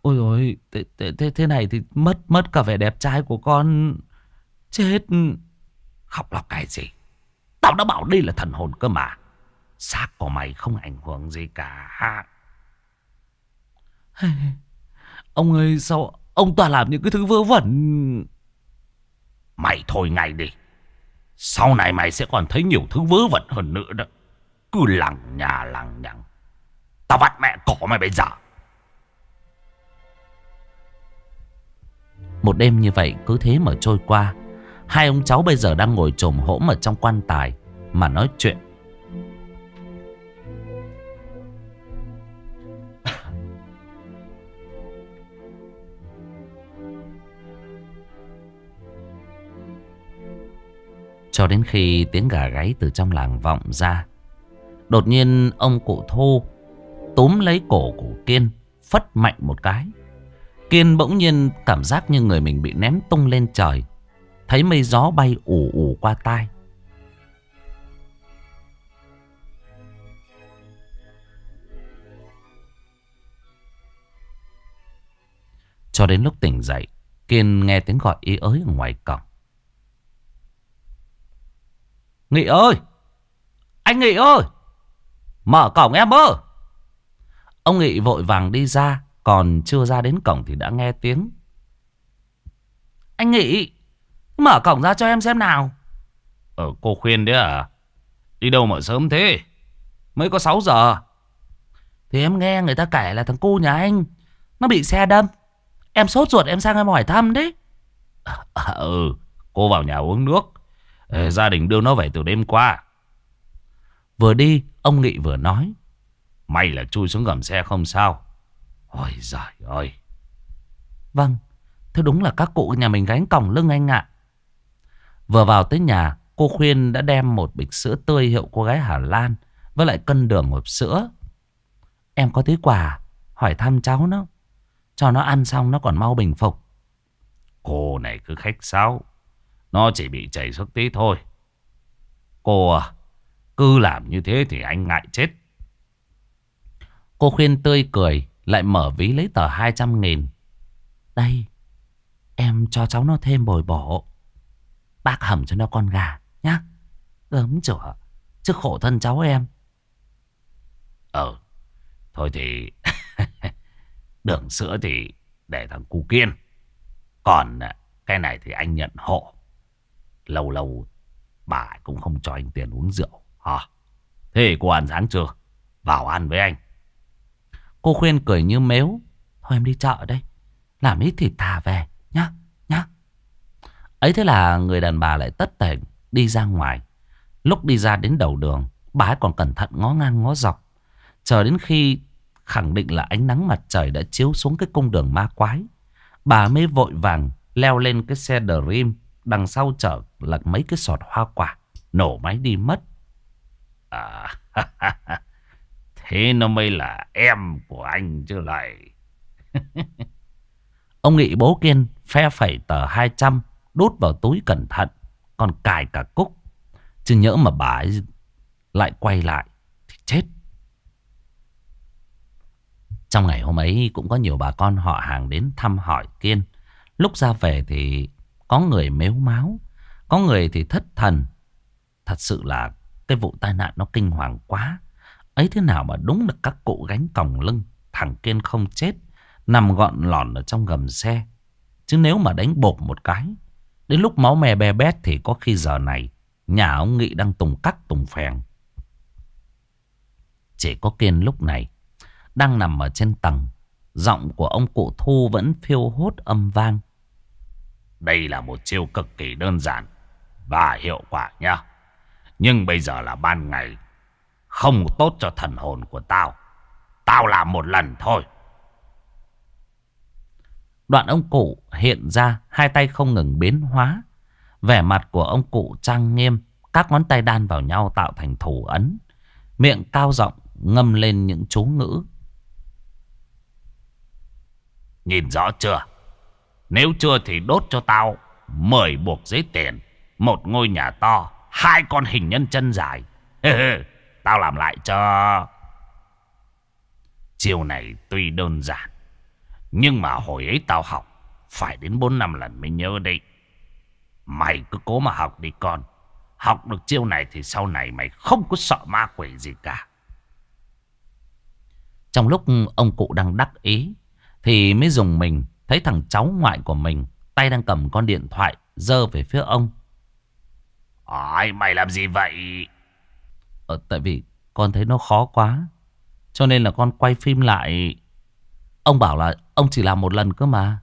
Ôi ôi, thế, thế, thế, thế này thì mất mất cả vẻ đẹp trai của con. Chết. Khóc lóc cái gì Tao đã bảo đây là thần hồn cơ mà Xác của mày không ảnh hưởng gì cả Ông ơi sao ông toàn làm những cái thứ vớ vẩn. Mày thôi ngay đi. Sau này mày sẽ còn thấy nhiều thứ vớ vẩn hơn nữa đó. Cứ lằng nhà, lằng nhằng. Tao vặt mẹ cỏ mày bây giờ. Một đêm như vậy cứ thế mà trôi qua. Hai ông cháu bây giờ đang ngồi trồm hỗm ở trong quan tài Mà nói chuyện. Cho đến khi tiếng gà gáy từ trong làng vọng ra, Đột nhiên ông cụ Thu túm lấy cổ của Kiên, Phất mạnh một cái. Kiên bỗng nhiên cảm giác như người mình bị ném tung lên trời, Thấy mây gió bay ủ ủ qua tai. Cho đến lúc tỉnh dậy, Kiên nghe tiếng gọi ý ới ở ngoài cổng. Nghị ơi! Anh Nghị ơi! Mở cổng em ơi Ông Nghị vội vàng đi ra Còn chưa ra đến cổng thì đã nghe tiếng. Anh Nghị Mở cổng ra cho em xem nào. Ờ cô khuyên đấy à? Đi đâu mà sớm thế? Mới có 6 giờ. Thì em nghe người ta kể là thằng cu nhà anh Nó bị xe đâm. Em sốt ruột em sang em hỏi thăm đấy. À, Ừ Cô vào nhà uống nước Ê, Gia đình đưa nó về từ đêm qua. Vừa đi Ông Nghị vừa nói May là chui xuống gầm xe không sao. Ôi giời ơi. Vâng Thế đúng là các cụ nhà mình gánh còng lưng anh ạ. Vừa vào tới nhà Cô khuyên đã đem một bịch sữa tươi hiệu cô gái Hà Lan Với lại cân đường hộp sữa. Em có tí quà Hỏi thăm cháu nó? Cho nó ăn xong nó còn mau bình phục. Cô này cứ khách sáo. Nó chỉ bị chảy xuất tí thôi. Cô à Cứ làm như thế thì anh ngại chết. Cô khuyên tươi cười, Lại mở ví lấy tờ 200 nghìn. Đây, Em cho cháu nó thêm bồi bổ. Bác hầm cho nó con gà, nhá. Gớm chửa Chứ khổ thân cháu em. Ờ Thôi thì Đường sữa thì để thằng cu kiên. Còn à, cái này thì anh nhận hộ. Lâu lâu Bà cũng không cho anh tiền uống rượu hả? Thế cô ăn sáng chưa Vào ăn với anh Cô khuyên cười như mếu Thôi em đi chợ đây Làm ít thịt thà về nhá nhá Ấy thế là người đàn bà lại tất tỉnh đi ra ngoài. Lúc đi ra đến đầu đường, bà ấy còn cẩn thận ngó ngang ngó dọc. Chờ đến khi khẳng định là ánh nắng mặt trời đã chiếu xuống cái cung đường ma quái. Bà mới vội vàng leo lên cái xe Dream. Đằng sau chở là mấy cái sọt hoa quả. Nổ máy đi mất. À, thế nó mới là em của anh chứ lại. Ông Nghị bố kiên phe phẩy tờ 200 đút vào túi cẩn thận, còn cài cả cúc. Chứ nhỡ mà bà ấy lại quay lại thì chết. Trong ngày hôm ấy cũng có nhiều bà con họ hàng đến thăm hỏi Kiên. Lúc ra về thì có người mếu máu, có người thì thất thần. Thật sự là cái vụ tai nạn nó kinh hoàng quá. Ấy thế nào mà đúng là các cụ gánh còng lưng, thằng Kiên không chết, nằm gọn lòn ở trong gầm xe. Chứ nếu mà đánh bột một cái Đến lúc máu me be bét thì có khi giờ này nhà ông Nghị đang tùng cắt tùng phèn. Chỉ có Kiên lúc này đang nằm ở trên tầng. Giọng của ông cụ Thu vẫn phiêu hốt âm vang. Đây là một chiêu cực kỳ đơn giản và hiệu quả nha. Nhưng bây giờ là ban ngày. Không tốt cho thần hồn của tao. Tao làm một lần thôi. Đoạn ông cụ hiện ra hai tay không ngừng biến hóa. Vẻ mặt của ông cụ trang nghiêm. Các ngón tay đan vào nhau tạo thành thủ ấn. Miệng cao giọng ngâm lên những chú ngữ. Nhìn rõ chưa? Nếu chưa thì đốt cho tao mười buộc giấy tiền, một ngôi nhà to, hai con hình nhân chân dài. tao làm lại cho. Chiều này tuy đơn giản, nhưng mà hồi ấy tao học phải đến bốn năm lần mới nhớ đi Mày cứ cố mà học đi con. Học được chiêu này thì sau này mày không có sợ ma quỷ gì cả. Trong lúc ông cụ đang đắc ý thì mới dùng mình thấy thằng cháu ngoại của mình tay đang cầm con điện thoại dơ về phía ông. Ôi mày làm gì vậy? Ờ, tại vì con thấy nó khó quá. Cho nên là con quay phim lại. Ông bảo là ông chỉ làm một lần cơ mà.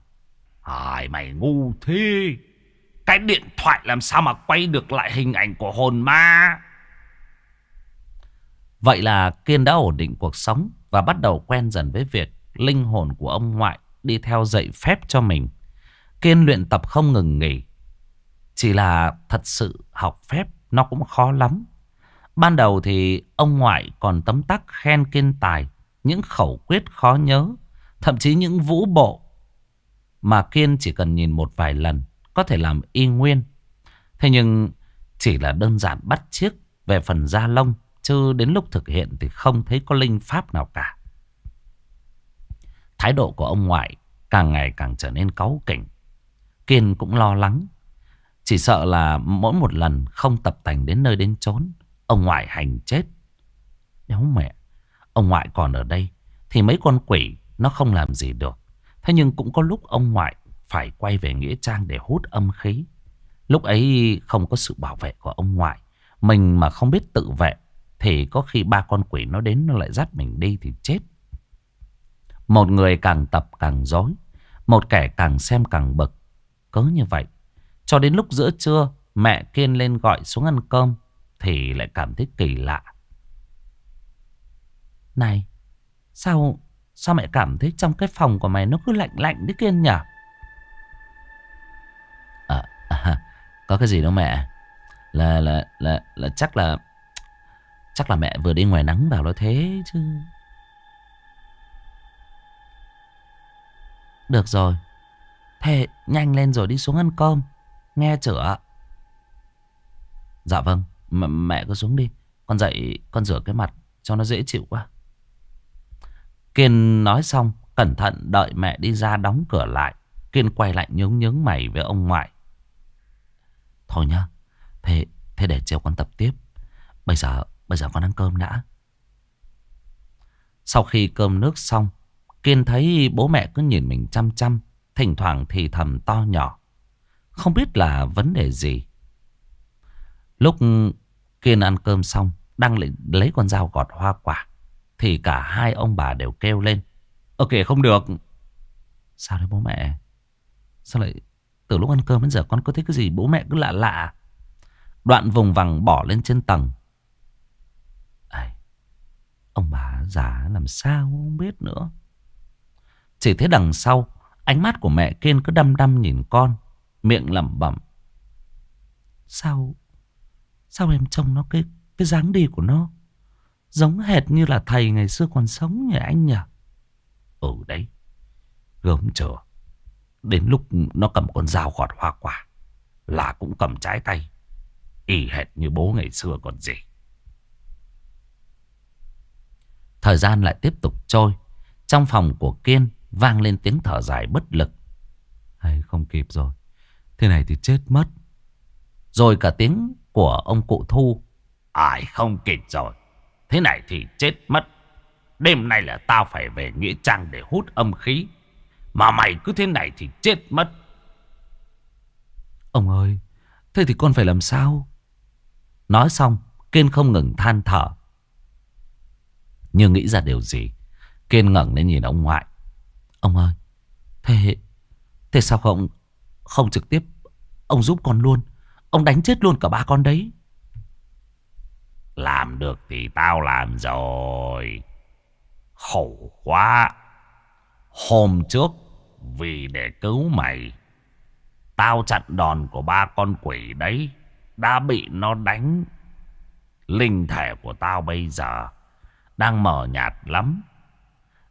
Ôi mày ngu thế. Cái điện thoại làm sao mà quay được lại hình ảnh của hồn ma? Vậy là Kiên đã ổn định cuộc sống và bắt đầu quen dần với việc linh hồn của ông ngoại đi theo dạy phép cho mình. Kiên luyện tập không ngừng nghỉ. Chỉ là thật sự học phép nó cũng khó lắm. Ban đầu thì ông ngoại còn tấm tắc khen Kiên tài, những khẩu quyết khó nhớ, thậm chí những vũ bộ mà Kiên chỉ cần nhìn một vài lần có thể làm y nguyên. Thế nhưng chỉ là đơn giản bắt chiếc về phần da lông, chứ đến lúc thực hiện thì không thấy có linh pháp nào cả. Thái độ của ông ngoại càng ngày càng trở nên cáu kỉnh. Kiên cũng lo lắng. Chỉ sợ là mỗi một lần không tập tành đến nơi đến chốn, ông ngoại hành chết. Đéo mẹ, ông ngoại còn ở đây thì mấy con quỷ nó không làm gì được. Thế nhưng cũng có lúc ông ngoại phải quay về Nghĩa Trang để hút âm khí. Lúc ấy không có sự bảo vệ của ông ngoại. Mình mà không biết tự vệ thì có khi ba con quỷ nó đến nó lại dắt mình đi thì chết. Một người càng tập càng dối. Một kẻ càng xem càng bực. Cứ như vậy. Cho đến lúc giữa trưa mẹ Kiên lên gọi xuống ăn cơm thì lại cảm thấy kỳ lạ. Này, sao sao mẹ cảm thấy trong cái phòng của mày nó cứ lạnh lạnh đấy Kiên nhỉ? À, à, có cái gì đâu mẹ. Là là là là chắc là chắc là mẹ vừa đi ngoài nắng vào nó thế chứ. Được rồi. Thế nhanh lên rồi đi xuống ăn cơm. Nghe chữa. Dạ vâng. M mẹ cứ xuống đi. Con dậy con rửa cái mặt cho nó dễ chịu quá. Kiên nói xong. Cẩn thận đợi mẹ đi ra đóng cửa lại. Kiên quay lại nhướng nhướng mày với ông ngoại. Thôi nhá. Thế, thế để chiều con tập tiếp. Bây giờ, bây giờ con ăn cơm đã. Sau khi cơm nước xong. Kiên thấy bố mẹ cứ nhìn mình chăm chăm, thỉnh thoảng thì thầm to nhỏ. Không biết là vấn đề gì. Lúc Kiên ăn cơm xong, đang lấy con dao gọt hoa quả, thì cả hai ông bà đều kêu lên. Ờ ok không được. Sao đấy bố mẹ? Sao lại từ lúc ăn cơm đến giờ con có thấy cái gì bố mẹ cứ lạ lạ. Đoạn vùng vằng bỏ lên trên tầng. À, ông bà già làm sao không biết nữa. Chỉ thấy đằng sau, Ánh mắt của mẹ Kiên cứ đăm đăm nhìn con, Miệng lẩm bẩm. Sao Sao em trông nó cái cái dáng đi của nó Giống hệt như là thầy ngày xưa còn sống nhỉ anh nhỉ? Ừ đấy, Gớm chờ Đến lúc nó cầm con dao gọt hoa quả, Là cũng cầm trái tay, Y hệt như bố ngày xưa còn gì. Thời gian lại tiếp tục trôi, Trong phòng của Kiên Vang lên tiếng thở dài bất lực. Hay không kịp rồi. Thế này thì chết mất. Rồi cả tiếng của ông cụ Thu. Ai không kịp rồi. Thế này thì chết mất. Đêm nay là tao phải về Nghĩa Trang để hút âm khí. Mà mày cứ thế này thì chết mất. Ông ơi Thế thì con phải làm sao? Nói xong Kiên không ngừng than thở. Nhưng nghĩ ra điều gì Kiên ngẩng lên nhìn ông ngoại Ông ơi, Thế Thế sao không Không trực tiếp Ông giúp con luôn Ông đánh chết luôn cả ba con đấy Làm được thì tao làm rồi. Khổ quá. Hôm trước vì để cứu mày. Tao chặn đòn của ba con quỷ đấy. Đã bị nó đánh. Linh thể của tao bây giờ đang mở nhạt lắm.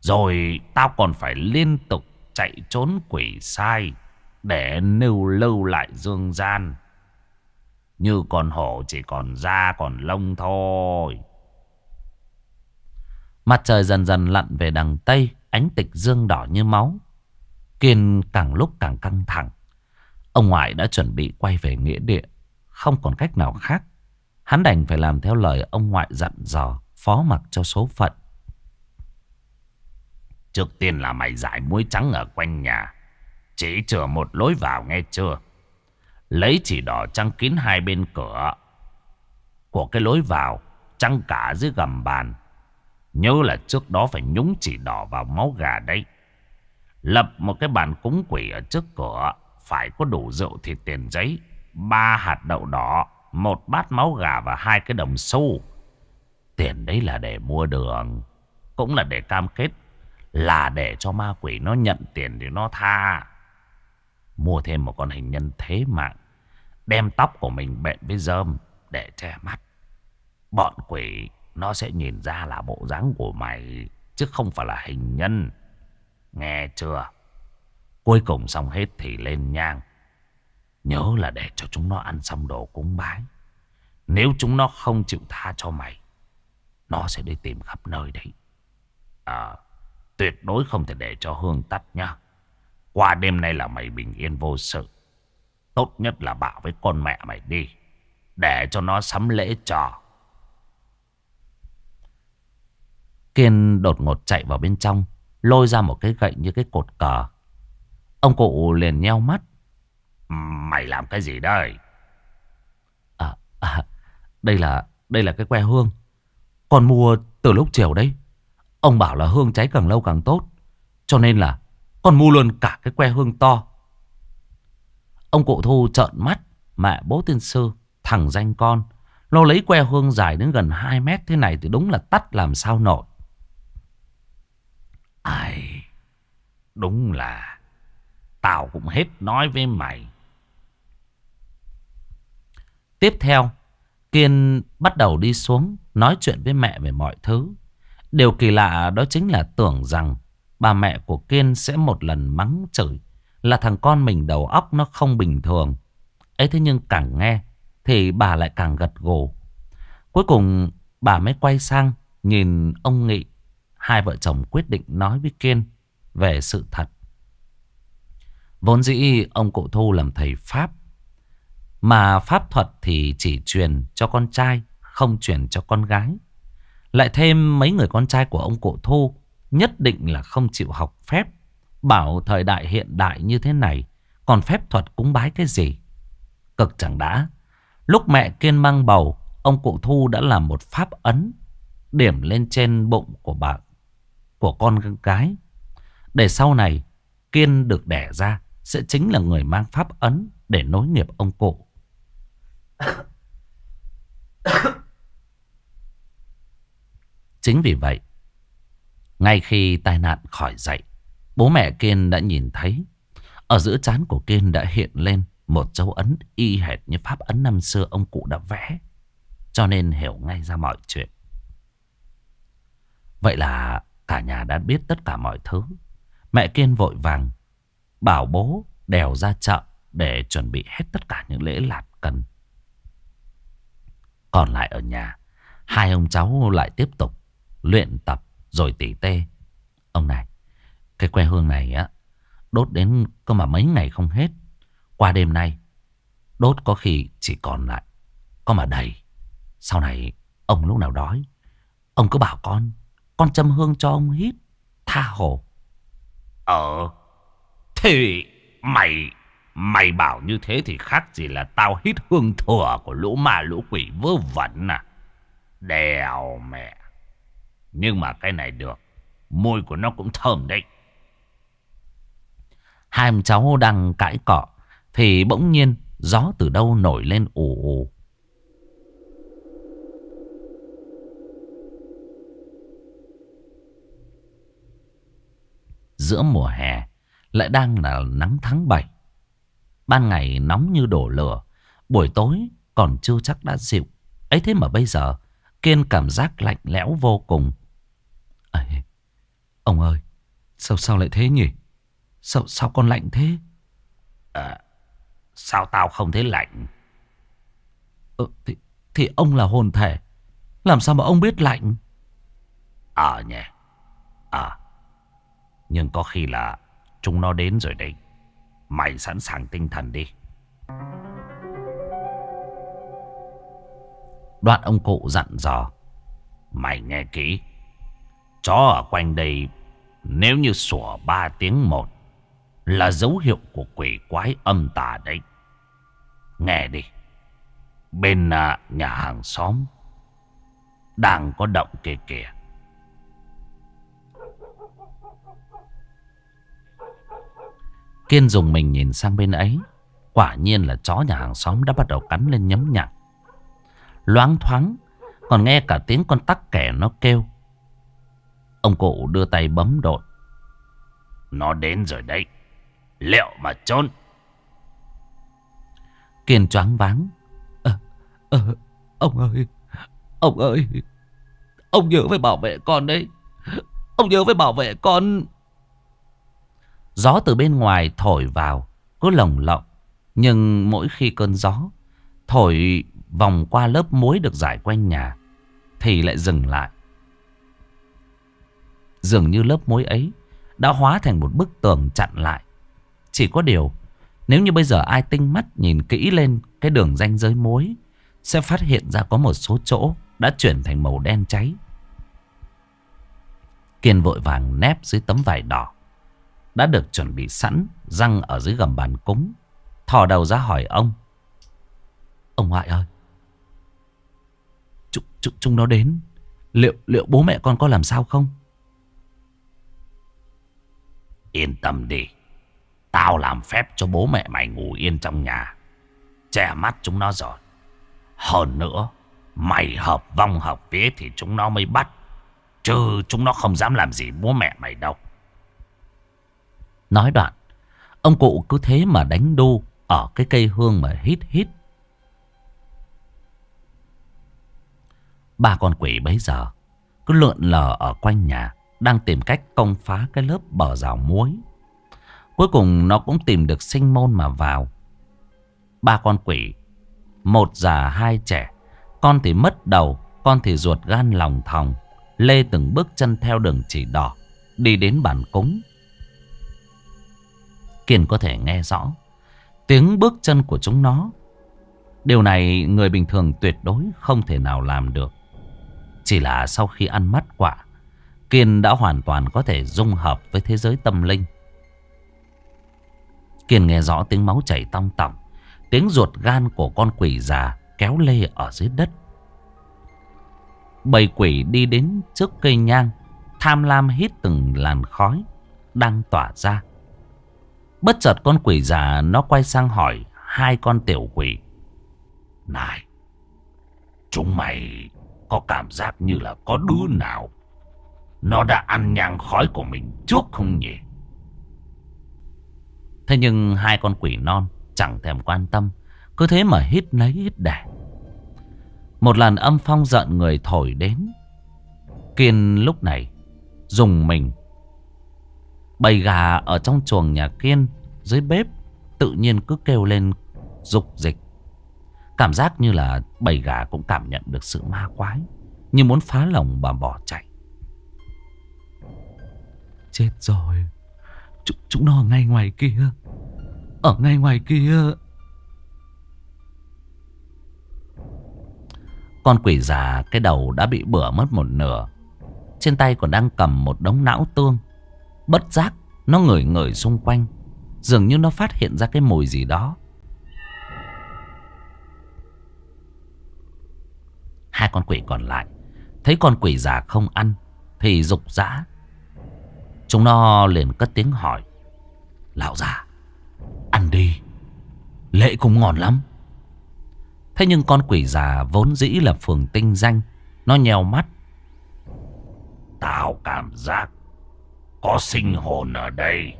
Rồi tao còn phải liên tục chạy trốn quỷ sai để nưu lưu lại dương gian. Như con hổ chỉ còn da còn lông thôi. Mặt trời dần dần lặn về đằng Tây, ánh tịch dương đỏ như máu. Kiên càng lúc càng căng thẳng. Ông ngoại đã chuẩn bị quay về nghĩa địa, không còn cách nào khác. Hắn đành phải làm theo lời ông ngoại dặn dò, phó mặc cho số phận. Trước tiên là mày giải muối trắng ở quanh nhà. Chỉ chừa một lối vào nghe chưa? Lấy chỉ đỏ trăng kín hai bên cửa của cái lối vào, trăng cả dưới gầm bàn. Nhớ là trước đó phải nhúng chỉ đỏ vào máu gà đấy. Lập một cái bàn cúng quỷ ở trước cửa, phải có đủ rượu thịt tiền giấy, ba hạt đậu đỏ, một bát máu gà và hai cái đồng xu. Tiền đấy là để mua đường, cũng là để cam kết là để cho ma quỷ nó nhận tiền để nó tha. Mua thêm một con hình nhân thế mạng. Đem tóc của mình bện với rơm để che mắt. Bọn quỷ nó sẽ nhìn ra là bộ dáng của mày. Chứ không phải là hình nhân. Nghe chưa? Cuối cùng xong hết thì lên nhang. Nhớ là để cho chúng nó ăn xong đồ cúng bái. Nếu chúng nó không chịu tha cho mày. Nó sẽ đi tìm khắp nơi đấy. À, tuyệt đối không thể để cho hương tắt nhá. Qua đêm nay là mày bình yên vô sự. Tốt nhất là bảo với con mẹ mày đi. Để cho nó sắm lễ trò. Kiên đột ngột chạy vào bên trong. Lôi ra một cái gậy như cái cột cờ. Ông cụ liền nheo mắt. Mày làm cái gì đây? À, à, đây là đây là cái que hương. Con mua từ lúc chiều đấy. Ông bảo là hương cháy càng lâu càng tốt. Cho nên là con mua luôn cả cái que hương to. Ông cụ thu trợn mắt. Mẹ bố tiên sư. Thằng danh con. Nó lấy que hương dài đến gần 2 mét thế này thì đúng là tắt làm sao nổi. Ai... Đúng là... Tao cũng hết nói với mày. Tiếp theo, Kiên bắt đầu đi xuống nói chuyện với mẹ về mọi thứ. Điều kỳ lạ đó chính là tưởng rằng bà mẹ của Kiên sẽ một lần mắng chửi là thằng con mình đầu óc nó không bình thường. ấy thế nhưng càng nghe thì bà lại càng gật gù. Cuối cùng bà mới quay sang nhìn ông Nghị. Hai vợ chồng quyết định nói với Kiên về sự thật. Vốn dĩ ông cụ Thu làm thầy Pháp. Mà pháp thuật thì chỉ truyền cho con trai, không truyền cho con gái. Lại thêm mấy người con trai của ông cụ Thu nhất định là không chịu học phép. Bảo thời đại hiện đại như thế này, còn phép thuật cúng bái cái gì? Cực chẳng đã. Lúc mẹ Kiên mang bầu, ông cụ Thu đã làm một pháp ấn điểm lên trên bụng của bà, của con gái. Để sau này, Kiên được đẻ ra sẽ chính là người mang pháp ấn để nối nghiệp ông cụ. Chính vì vậy, ngay khi tai nạn khỏi dậy, bố mẹ Kiên đã nhìn thấy ở giữa trán của Kiên đã hiện lên một dấu ấn y hệt như pháp ấn năm xưa ông cụ đã vẽ. Cho nên hiểu ngay ra mọi chuyện. Vậy là cả nhà đã biết tất cả mọi thứ. Mẹ Kiên vội vàng bảo bố đèo ra chợ để chuẩn bị hết tất cả những lễ lạt cần. Còn lại ở nhà, hai ông cháu lại tiếp tục luyện tập rồi tỉ tê. Ông này, cái que hương này á, đốt đến cơ mà mấy ngày không hết. Qua đêm nay, đốt có khi chỉ còn lại, có mà đầy. Sau này, ông lúc nào đói, ông cứ bảo con, con châm hương cho ông hít, tha hồ. Ờ, thì mày, mày bảo như thế thì khác gì là tao hít hương thừa của lũ ma lũ quỷ vớ vẩn à. Đèo mẹ. Nhưng mà cái này được. môi của nó cũng thơm đấy. Hai em cháu đang cãi cọ. Thì bỗng nhiên gió từ đâu nổi lên ù ù. Giữa mùa hè, lại đang là nắng tháng 7. Ban ngày nóng như đổ lửa. Buổi tối còn chưa chắc đã dịu. Ấy thế mà bây giờ, Kiên cảm giác lạnh lẽo vô cùng Ê, ông ơi, sao sao lại thế nhỉ? Sao sao con lạnh thế? À, sao tao không thấy lạnh? Ừ, thì, thì ông là hồn thể. Làm sao mà ông biết lạnh? Ờ nhỉ. À. Nhưng có khi là chúng nó đến rồi đấy. Mày sẵn sàng tinh thần đi. Đoạn ông cụ dặn dò. Mày nghe kỹ. Chó ở quanh đây nếu như sủa ba tiếng một là dấu hiệu của quỷ quái âm tà đấy. Nghe đi. Bên à, nhà hàng xóm đang có động kìa kìa. Kiên dùng mình nhìn sang bên ấy. Quả nhiên là chó nhà hàng xóm đã bắt đầu cắn lên nhấm nhặn. Loáng thoáng, còn nghe cả tiếng con tắc kẻ nó kêu. Ông cụ đưa tay bấm đột. Nó đến rồi đấy. Liệu mà trốn. Kiên choáng váng. Ờ, ờ, ông ơi, ông ơi, ông nhớ phải bảo vệ con đấy. Ông nhớ phải bảo vệ con. Gió từ bên ngoài thổi vào, cứ lồng lộng. Nhưng mỗi khi cơn gió thổi vòng qua lớp muối được giải quanh nhà, thì lại dừng lại. Dường như lớp muối ấy đã hóa thành một bức tường chặn lại. Chỉ có điều, nếu như bây giờ ai tinh mắt nhìn kỹ lên cái đường ranh giới muối, sẽ phát hiện ra có một số chỗ đã chuyển thành màu đen cháy. Kiên vội vàng nép dưới tấm vải đỏ đã được chuẩn bị sẵn răng ở dưới gầm bàn cúng. Thò đầu ra hỏi ông. Ông ngoại ơi, chúng, chúng, chúng nó đến, liệu liệu bố mẹ con có làm sao không? Yên tâm đi, tao làm phép cho bố mẹ mày ngủ yên trong nhà. Che mắt chúng nó rồi. Hơn nữa, mày hợp vong hợp vía thì chúng nó mới bắt. Chứ chúng nó không dám làm gì bố mẹ mày đâu. Nói đoạn, ông cụ cứ thế mà đánh đu ở cái cây hương mà hít hít. Ba con quỷ bấy giờ cứ lượn lờ ở quanh nhà, đang tìm cách công phá cái lớp bờ rào muối. Cuối cùng nó cũng tìm được sinh môn mà vào. Ba con quỷ, một già hai trẻ, con thì mất đầu, con thì ruột gan lòng thòng, lê từng bước chân theo đường chỉ đỏ, đi đến bàn cúng. Kiên có thể nghe rõ tiếng bước chân của chúng nó. Điều này người bình thường tuyệt đối không thể nào làm được. Chỉ là sau khi ăn mắt quả, Kiên đã hoàn toàn có thể dung hợp với thế giới tâm linh. Kiên nghe rõ tiếng máu chảy tong tỏng, tiếng ruột gan của con quỷ già kéo lê ở dưới đất. Bầy quỷ đi đến trước cây nhang, tham lam hít từng làn khói đang tỏa ra. Bất chợt con quỷ già nó quay sang hỏi hai con tiểu quỷ. Này, chúng mày có cảm giác như là có đứa nào nó đã ăn nhang khói của mình trước không nhỉ? Thế nhưng hai con quỷ non chẳng thèm quan tâm. Cứ thế mà hít lấy hít đẻ. Một lần âm phong giận người thổi đến. Kiên lúc này dùng mình Bầy gà ở trong chuồng nhà Kiên dưới bếp tự nhiên cứ kêu lên dục dịch. Cảm giác như là bầy gà cũng cảm nhận được sự ma quái. Như muốn phá lồng và bỏ chạy. Chết rồi. Ch chúng nó ở ngay ngoài kia. Ở ngay ngoài kia. Con quỷ già cái đầu đã bị bửa mất một nửa. Trên tay còn đang cầm một đống não tương. Bất giác, Nó ngửi ngửi xung quanh Dường như nó phát hiện ra cái mùi gì đó Hai con quỷ còn lại Thấy con quỷ già không ăn, Thì rục rã Chúng nó liền cất tiếng hỏi Lão già Ăn đi Lễ cũng ngon lắm Thế nhưng con quỷ già vốn dĩ là phường tinh danh Nó nhèo mắt Tao cảm giác có sinh hồn ở đây.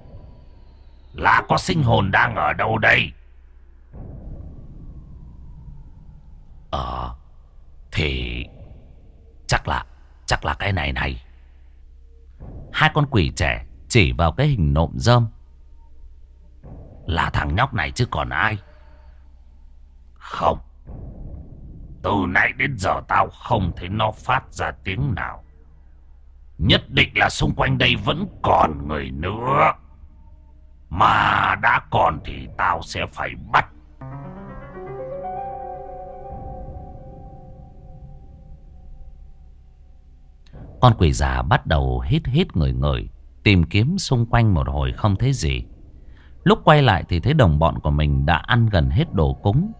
Là có sinh hồn đang ở đâu đây? Ờ, thì chắc là, chắc là cái này này. Hai con quỷ trẻ chỉ vào cái hình nộm rơm. Là thằng nhóc này chứ còn ai. Không. Từ nay đến giờ tao không thấy nó phát ra tiếng nào. Nhất định là xung quanh đây vẫn còn người nữa. Mà đã còn thì tao sẽ phải bắt. Con quỷ già bắt đầu hít hít người người, tìm kiếm xung quanh một hồi không thấy gì. Lúc quay lại thì thấy đồng bọn của mình đã ăn gần hết đồ cúng.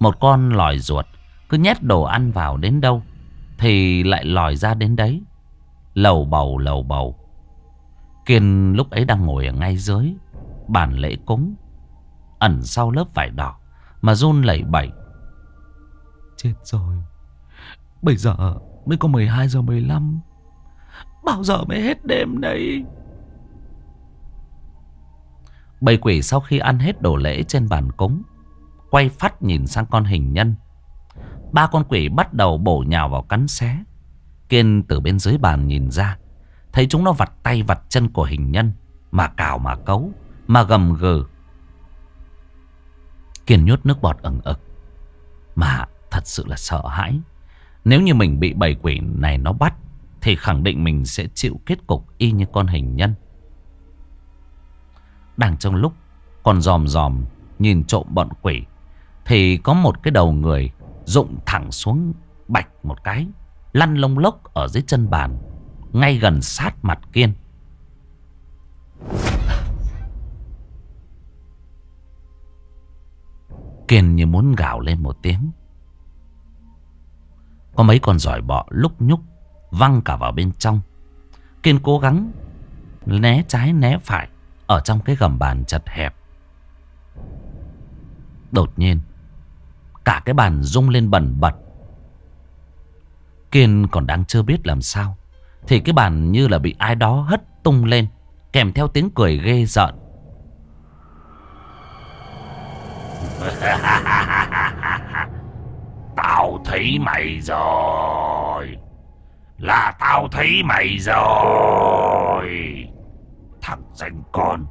Một con lòi ruột cứ nhét đồ ăn vào đến đâu thì lại lòi ra đến đấy. Lầu bầu lầu bầu. Kiên lúc ấy đang ngồi ở ngay dưới bàn lễ cúng. Ẩn sau lớp vải đỏ mà run lẩy bẩy. Chết rồi. Bây giờ mới có 12 giờ 15. Bao giờ mới hết đêm đây? Bầy quỷ sau khi ăn hết đồ lễ trên bàn cúng, Quay phát nhìn sang con hình nhân Ba con quỷ bắt đầu bổ nhào vào cắn xé Kiên từ bên dưới bàn nhìn ra, Thấy chúng nó vặt tay vặt chân của hình nhân, Mà cào mà cấu, Mà gầm gừ Kiên nhốt nước bọt ẩn ực, Mà thật sự là sợ hãi nếu như mình bị bầy quỷ này nó bắt, Thì khẳng định mình sẽ chịu kết cục y như con hình nhân. Đang trong lúc còn dòm dòm nhìn trộm bọn quỷ, Thì có một cái đầu người rụng thẳng xuống bạch một cái, Lăn lông lốc ở dưới chân bàn, Ngay gần sát mặt Kiên. Kiên như muốn gào lên một tiếng. Có mấy con giỏi bọ lúc nhúc, Văng cả vào bên trong. Kiên cố gắng né trái né phải ở trong cái gầm bàn chật hẹp. Đột nhiên, Cả cái bàn rung lên bẩn bật. Kiên còn đang chưa biết làm sao, Thì cái bàn như là bị ai đó hất tung lên, Kèm theo tiếng cười ghê giận Tao thấy mày rồi. Là tao thấy mày rồi. Thằng danh con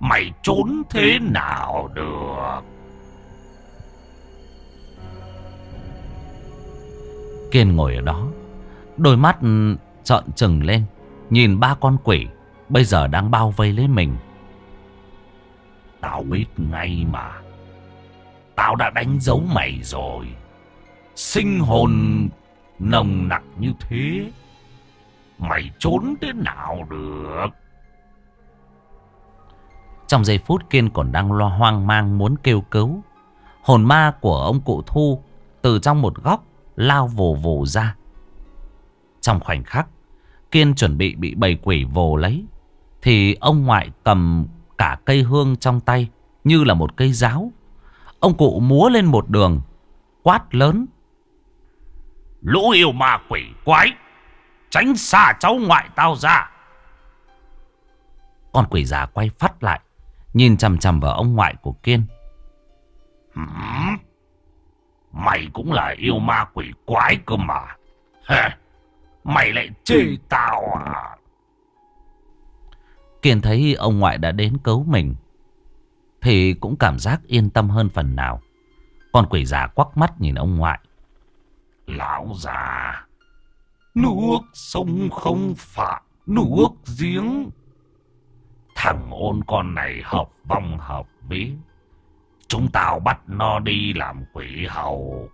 Mày trốn thế nào được? Kiên ngồi ở đó Đôi mắt trợn trừng lên Nhìn ba con quỷ Bây giờ đang bao vây lấy mình. Tao biết ngay mà. Tao đã đánh dấu mày rồi Sinh hồn nồng nặc như thế Mày trốn thế nào được trong giây phút Kiên còn đang lo hoang mang muốn kêu cứu. Hồn ma của ông cụ Thu từ trong một góc lao vồ vồ ra. Trong khoảnh khắc, Kiên chuẩn bị bị bầy quỷ vồ lấy. Thì ông ngoại cầm cả cây hương trong tay như là một cây giáo. Ông cụ múa lên một đường, quát lớn. Lũ yêu ma quỷ quái, tránh xa cháu ngoại tao ra. Con quỷ già quay phát lại Nhìn chằm chằm vào ông ngoại của Kiên. Mày cũng là yêu ma quỷ quái cơ mà. Hả? Mày lại chê tao à? Kiên thấy ông ngoại đã đến cứu mình Thì cũng cảm giác yên tâm hơn phần nào. Con quỷ già quắc mắt nhìn ông ngoại Lão già Nước sông không phạm Nước giếng Thằng ôn con này hợp vong hợp ví. Chúng tao bắt nó đi làm quỷ hầu.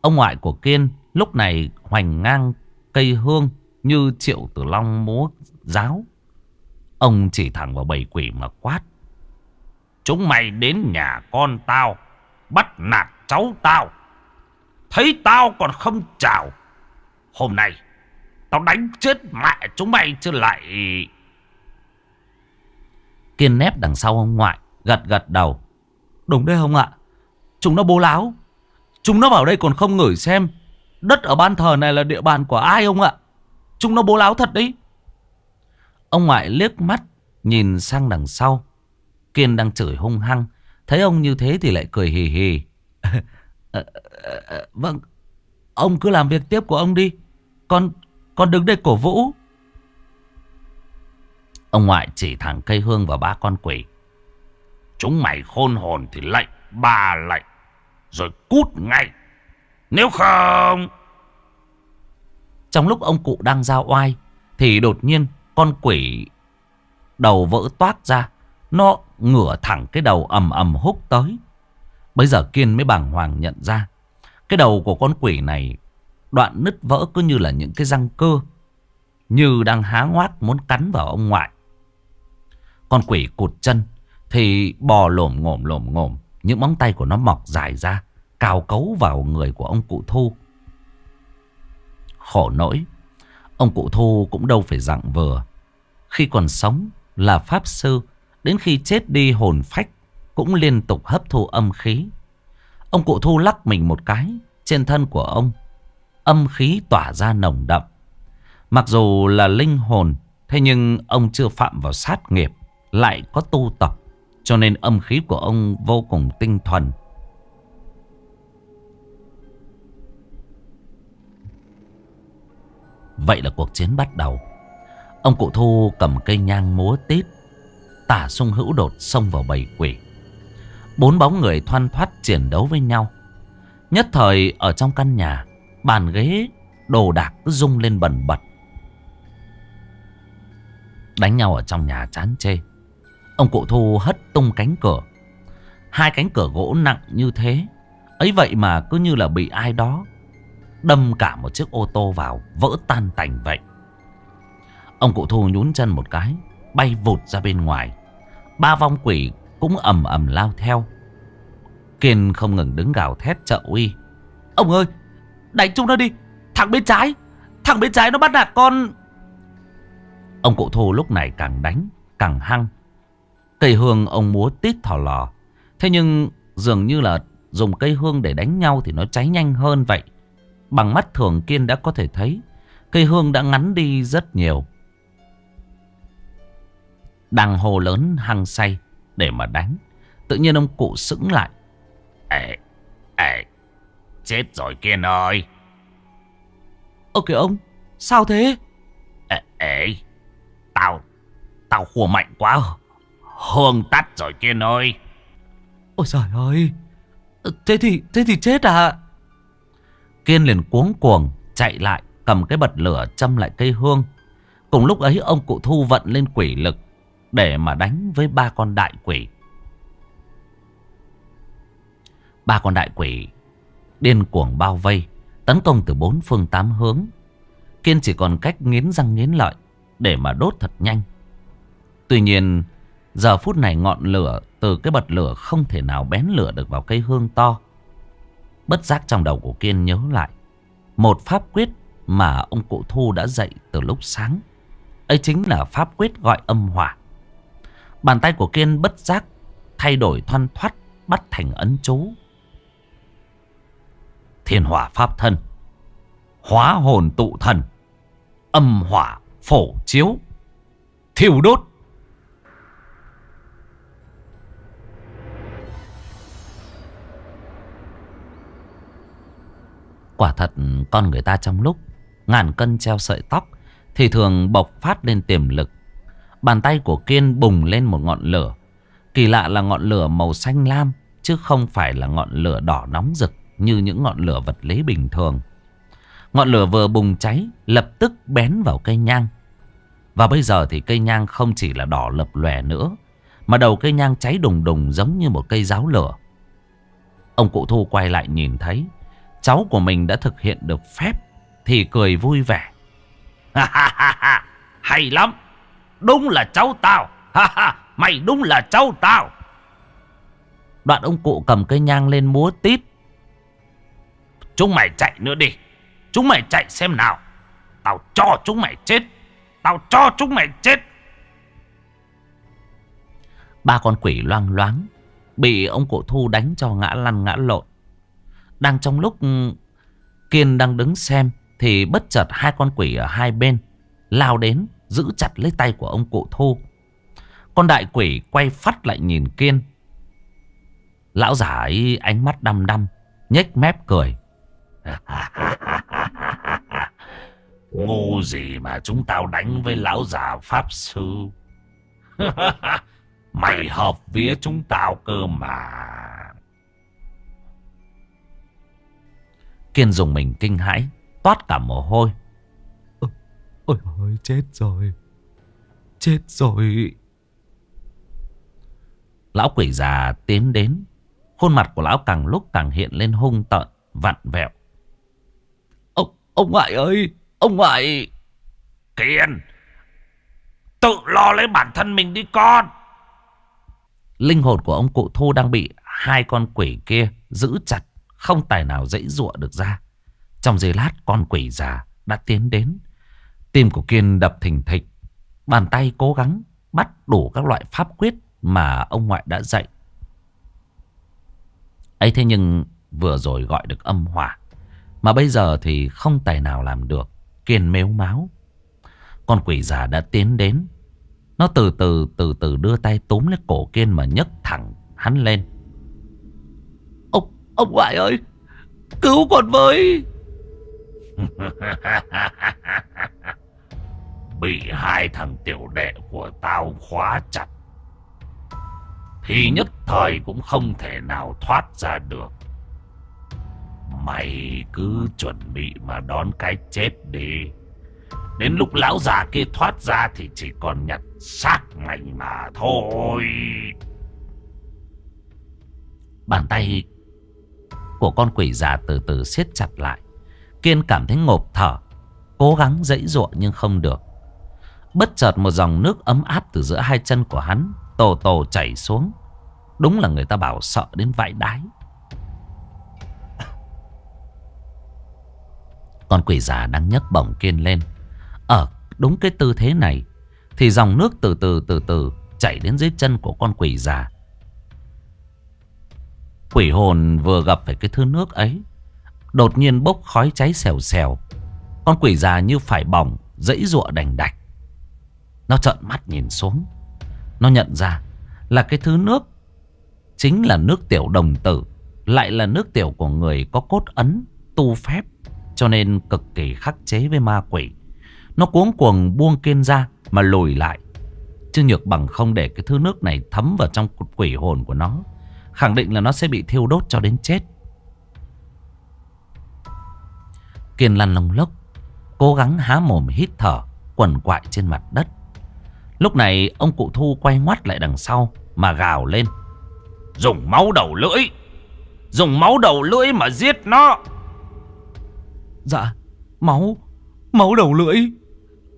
Ông ngoại của Kiên lúc này hoành ngang cây hương như triệu tử long múa giáo. Ông chỉ thẳng vào bầy quỷ mà quát. Chúng mày đến nhà con tao, bắt nạt cháu tao. Thấy tao còn không chào. Hôm nay Tao đánh chết mẹ chúng mày chứ lại... Kiên nép đằng sau ông ngoại, gật gật đầu. Đúng đấy không ạ? Chúng nó bố láo. Chúng nó vào đây còn không ngửi xem. Đất ở ban thờ này là địa bàn của ai không ạ? Chúng nó bố láo thật đấy. Ông ngoại liếc mắt nhìn sang đằng sau. Kiên đang chửi hung hăng. Thấy ông như thế thì lại cười hì hì. Ờ, Ờ, ờ, vâng, ông cứ làm việc tiếp của ông đi. Con con đứng đây cổ vũ. Ông ngoại chỉ thẳng cây hương và ba con quỷ. Chúng mày khôn hồn thì lệnh, ba lệnh. Rồi cút ngay. Nếu không... Trong lúc ông cụ đang giao oai Thì đột nhiên con quỷ Đầu vỡ toát ra Nó ngửa thẳng cái đầu ầm ầm húc tới Bây giờ Kiên mới bàng hoàng nhận ra cái đầu của con quỷ này, Đoạn nứt vỡ cứ như là những cái răng cơ, Như đang há ngoác muốn cắn vào ông ngoại. Con quỷ cụt chân, Thì bò lổm ngổm lổm ngổm Những móng tay của nó mọc dài ra, Cào cấu vào người của ông cụ Thu. Khổ nỗi, Ông cụ Thu cũng đâu phải dặn vừa. Khi còn sống là pháp sư, Đến khi chết đi hồn phách Cũng liên tục hấp thu âm khí. Ông cụ Thu lắc mình một cái, Trên thân của ông Âm khí tỏa ra nồng đậm. Mặc dù là linh hồn, Thế nhưng ông chưa phạm vào sát nghiệp, Lại có tu tập, Cho nên âm khí của ông vô cùng tinh thuần. Vậy là cuộc chiến bắt đầu. Ông cụ Thu cầm cây nhang múa tít, Tả sung hữu đột xông vào bầy quỷ. Bốn bóng người thoăn thoát chiến đấu với nhau. Nhất thời, ở trong căn nhà, Bàn ghế, đồ đạc cứ rung lên bẩn bật. Đánh nhau ở trong nhà chán chê. Ông cụ Thu hất tung cánh cửa. Hai cánh cửa gỗ nặng như thế, Ấy vậy mà cứ như là bị ai đó Đâm cả một chiếc ô tô vào, Vỡ tan tành vậy Ông cụ Thu nhún chân một cái, Bay vụt ra bên ngoài. Ba vong quỷ cũng ầm ầm lao theo. Kiên không ngừng đứng gào thét trợ uy. Ông ơi, Đánh chúng nó đi, Thằng bên trái, Thằng bên trái nó bắt nạt con. Ông cụ thù lúc này càng đánh Càng hăng. Cây hương ông múa tít thò lò. Thế nhưng dường như là Dùng cây hương để đánh nhau Thì nó cháy nhanh hơn vậy. Bằng mắt thường Kiên đã có thể thấy, Cây hương đã ngắn đi rất nhiều. Đằng hồ lớn hăng say để mà đánh. Tự nhiên ông cụ sững lại. Ê, ê, chết rồi Kiên ơi. Ơ kìa ông Sao thế? Ê, ê, tao, tao khua mạnh quá. Hương tắt rồi Kiên ơi. Ôi trời ơi Thế thì, thế thì chết à? Kiên liền cuống cuồng chạy lại cầm cái bật lửa châm lại cây hương. Cùng lúc ấy ông cụ thu vận lên quỷ lực để mà đánh với ba con đại quỷ. Ba con đại quỷ điên cuồng bao vây, tấn công từ bốn phương tám hướng. Kiên chỉ còn cách nghiến răng nghiến lợi để mà đốt thật nhanh. Tuy nhiên, giờ phút này ngọn lửa từ cái bật lửa không thể nào bén lửa được vào cây hương to. Bất giác trong đầu của Kiên nhớ lại Một pháp quyết mà ông cụ Thu đã dạy từ lúc sáng ấy chính là pháp quyết gọi âm hỏa Bàn tay của Kiên bất giác Thay đổi thoăn thoát Bắt thành ấn chú Thiên hỏa pháp thân, Hóa hồn tụ thần, Âm hỏa phổ chiếu, Thiêu đốt Quả thật, con người ta trong lúc ngàn cân treo sợi tóc thì thường bộc phát lên tiềm lực. Bàn tay của Kiên bùng lên một ngọn lửa. Kỳ lạ là ngọn lửa màu xanh lam chứ không phải là ngọn lửa đỏ nóng rực như những ngọn lửa vật lý bình thường. Ngọn lửa vừa bùng cháy lập tức bén vào cây nhang. Và bây giờ thì cây nhang không chỉ là đỏ lập lòe nữa mà đầu cây nhang cháy đùng đùng giống như một cây giáo lửa. Ông cụ Thu quay lại nhìn thấy cháu của mình đã thực hiện được phép thì cười vui vẻ. Ha ha ha ha, Hay lắm, đúng là cháu tao, mày đúng là cháu tao. Đoạn ông cụ cầm cây nhang lên múa tít. Chúng mày chạy nữa đi, chúng mày chạy xem nào. Tao cho chúng mày chết, tao cho chúng mày chết. Ba con quỷ loang loáng bị ông cụ Thu đánh cho ngã lăn ngã lộn. Đang trong lúc ừ, Kiên đang đứng xem Thì bất chợt hai con quỷ ở hai bên Lao đến giữ chặt lấy tay của ông cụ Thu Con đại quỷ quay phát lại nhìn Kiên. Lão giả ấy ánh mắt đăm đăm, nhếch mép cười. Ngu gì mà chúng tao đánh với lão già Pháp Sư? Mày hợp vía chúng tao cơ mà. Kiên dùng mình kinh hãi, Toát cả mồ hôi. Ôi ôi chết rồi. Chết rồi. Lão quỷ già tiến đến. Khuôn mặt của lão càng lúc càng hiện lên hung tợn Vặn vẹo. Ông, ông ngoại ơi Ông ngoại. Kiên Tự lo lấy bản thân mình đi con. Linh hồn của ông cụ Thu đang bị Hai con quỷ kia giữ chặt Không tài nào dãy dụa được ra. Trong giây lát con quỷ già đã tiến đến Tim của Kiên đập thình thịch Bàn tay cố gắng bắt đủ các loại pháp quyết mà ông ngoại đã dạy. ấy thế nhưng vừa rồi gọi được âm hỏa. Mà bây giờ thì không tài nào làm được. Kiên mếu máu. Con quỷ già đã tiến đến. Nó từ từ từ từ đưa tay túm lấy cổ Kiên mà nhấc thẳng hắn lên. Ông, ông ngoại ơi! Cứu con với! Bị hai thằng tiểu đệ của tao khóa chặt. Thì nhất thời cũng không thể nào thoát ra được. Mày cứ chuẩn bị mà đón cái chết đi. Đến lúc lão già kia thoát ra thì chỉ còn nhặt xác mày mà thôi. Bàn tay của con quỷ già từ từ siết chặt lại. Kiên cảm thấy ngộp thở, Cố gắng dãy ruộng nhưng không được. Bất chợt một dòng nước ấm áp từ giữa hai chân của hắn Tổ tổ chảy xuống. Đúng là người ta bảo sợ đến vãi đái. Con quỷ già đang nhấc bổng kiên lên. Ở đúng cái tư thế này. Thì dòng nước từ từ từ từ Chảy đến dưới chân của con quỷ già. Quỷ hồn vừa gặp phải cái thứ nước ấy, Đột nhiên bốc khói cháy xèo xèo. Con quỷ già như phải bỏng, Dãy ruộng đành đạch. Nó trợn mắt nhìn xuống. Nó nhận ra là cái thứ nước Chính là nước tiểu đồng tử, Lại là nước tiểu của người có cốt ấn, Tu phép, Cho nên cực kỳ khắc chế với ma quỷ. Nó cuống cuồng buông kiên ra Mà lùi lại. Chứ nhược bằng không để cái thứ nước này thấm vào trong quỷ hồn của nó, Khẳng định là nó sẽ bị thiêu đốt cho đến chết. Kiên lăn lông lốc, Cố gắng há mồm hít thở Quần quại trên mặt đất. Lúc này ông cụ Thu quay ngoắt lại đằng sau Mà gào lên. Dùng máu đầu lưỡi. Dùng máu đầu lưỡi mà giết nó. Dạ Máu Máu đầu lưỡi.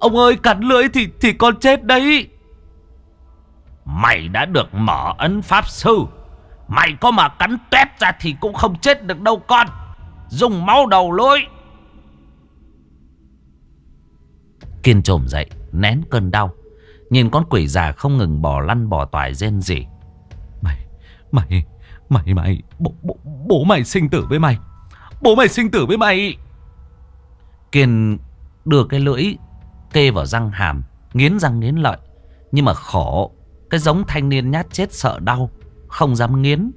Ông ơi cắn lưỡi thì thì con chết đấy. Mày đã được mở ấn pháp sư. Mày có mà cắn tuét ra thì cũng không chết được đâu con. Dùng máu đầu lưỡi. Kiên trồm dậy Nén cơn đau Nhìn con quỷ già không ngừng bò lăn bò toài rên rỉ. Mày Mày Mày mày Bố, bố, bố mày sinh tử với mày. Bố mày sinh tử với mày. Kiên đưa cái lưỡi Kê vào răng hàm Nghiến răng nghiến lợi. Nhưng mà khổ Cái giống thanh niên nhát chết sợ đau Không dám nghiến.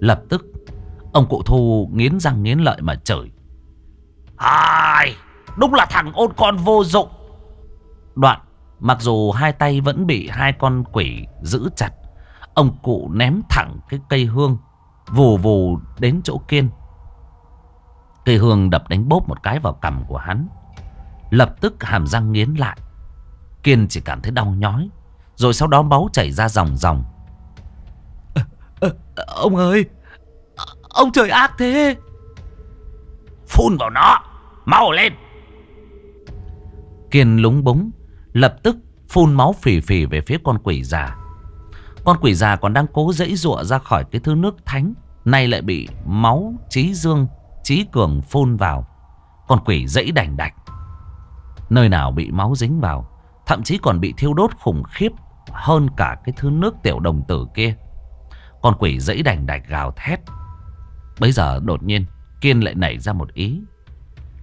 Lập tức Ông cụ thu nghiến răng nghiến lợi mà chửi. Ai Đúng là thằng ôn con vô dụng. Đoạn Mặc dù hai tay vẫn bị hai con quỷ giữ chặt Ông cụ ném thẳng cái cây hương Vù vù đến chỗ kiên. Cây hương đập đánh bốp một cái vào cằm của hắn. Lập tức hàm răng nghiến lại. Kiên chỉ cảm thấy đau nhói Rồi sau đó máu chảy ra dòng dòng. À, à, Ông ơi Ông trời ác thế. Phun vào nó Mau lên. Kiên lúng búng Lập tức phun máu phì phì về phía con quỷ già. Con quỷ già còn đang cố dãy dụa ra khỏi cái thứ nước thánh, Nay lại bị máu, trí dương, Trí cường phun vào. Con quỷ dãy đành đạch. Nơi nào bị máu dính vào, Thậm chí còn bị thiêu đốt khủng khiếp Hơn cả cái thứ nước tiểu đồng tử kia. Con quỷ dãy đành đạch gào thét. Bây giờ đột nhiên Kiên lại nảy ra một ý.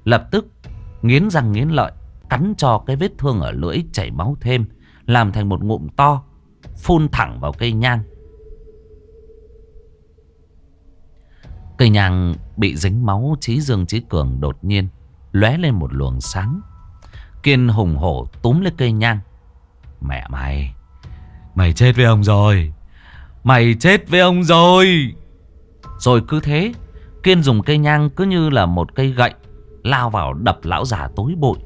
Lập tức nghiến răng nghiến lợi cắn cho cái vết thương ở lưỡi chảy máu thêm, làm thành một ngụm to, phun thẳng vào cây nhang. Cây nhang bị dính máu Chí Dương Chí Cường đột nhiên lóe lên một luồng sáng. Kiên hùng hổ túm lấy cây nhang. Mẹ mày, mày chết với ông rồi. Mày chết với ông rồi. Rồi cứ thế, Kiên dùng cây nhang cứ như là một cây gậy lao vào đập lão già tối bụi.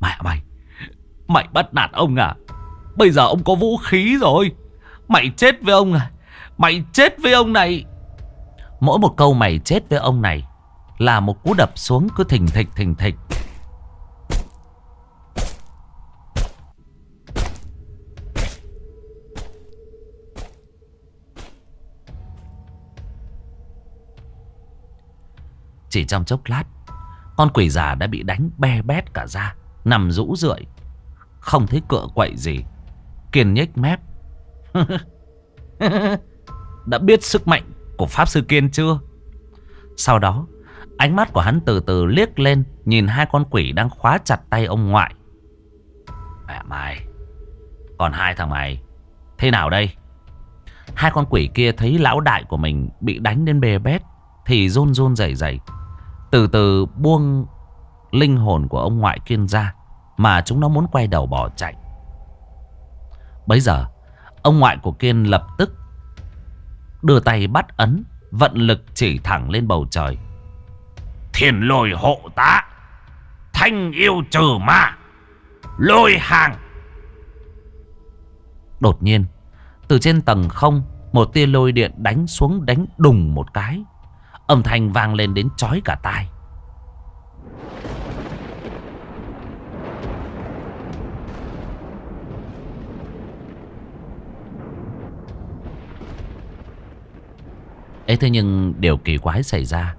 Mẹ mày, mày bắt nạt ông à? Bây giờ ông có vũ khí rồi. Mày chết với ông à? Mày chết với ông này. Mỗi một câu mày chết với ông này là một cú đập xuống cứ thình thịch thình thịch. Chỉ trong chốc lát Con quỷ già đã bị đánh be bét cả ra Nằm rũ rượi. Không thấy cựa quậy gì. Kiên nhếch mép. Đã biết sức mạnh của Pháp Sư Kiên chưa? Sau đó, Ánh mắt của hắn từ từ liếc lên, Nhìn hai con quỷ đang khóa chặt tay ông ngoại. Mẹ mày, Còn hai thằng mày. Thế nào đây? Hai con quỷ kia thấy lão đại của mình Bị đánh đến bê bét Thì run run rẩy rẩy. Từ từ buông linh hồn của ông ngoại kiên ra. Mà chúng nó muốn quay đầu bỏ chạy. Bấy giờ, Ông ngoại của Kiên lập tức Đưa tay bắt ấn, Vận lực chỉ thẳng lên bầu trời. Thiền lôi hộ tá, Thanh yêu trừ ma, Lôi hàng. Đột nhiên, Từ trên tầng không, Một tia lôi điện đánh xuống đánh đùng một cái. Âm thanh vang lên đến chói cả tai. Ấy thế nhưng điều kỳ quái xảy ra.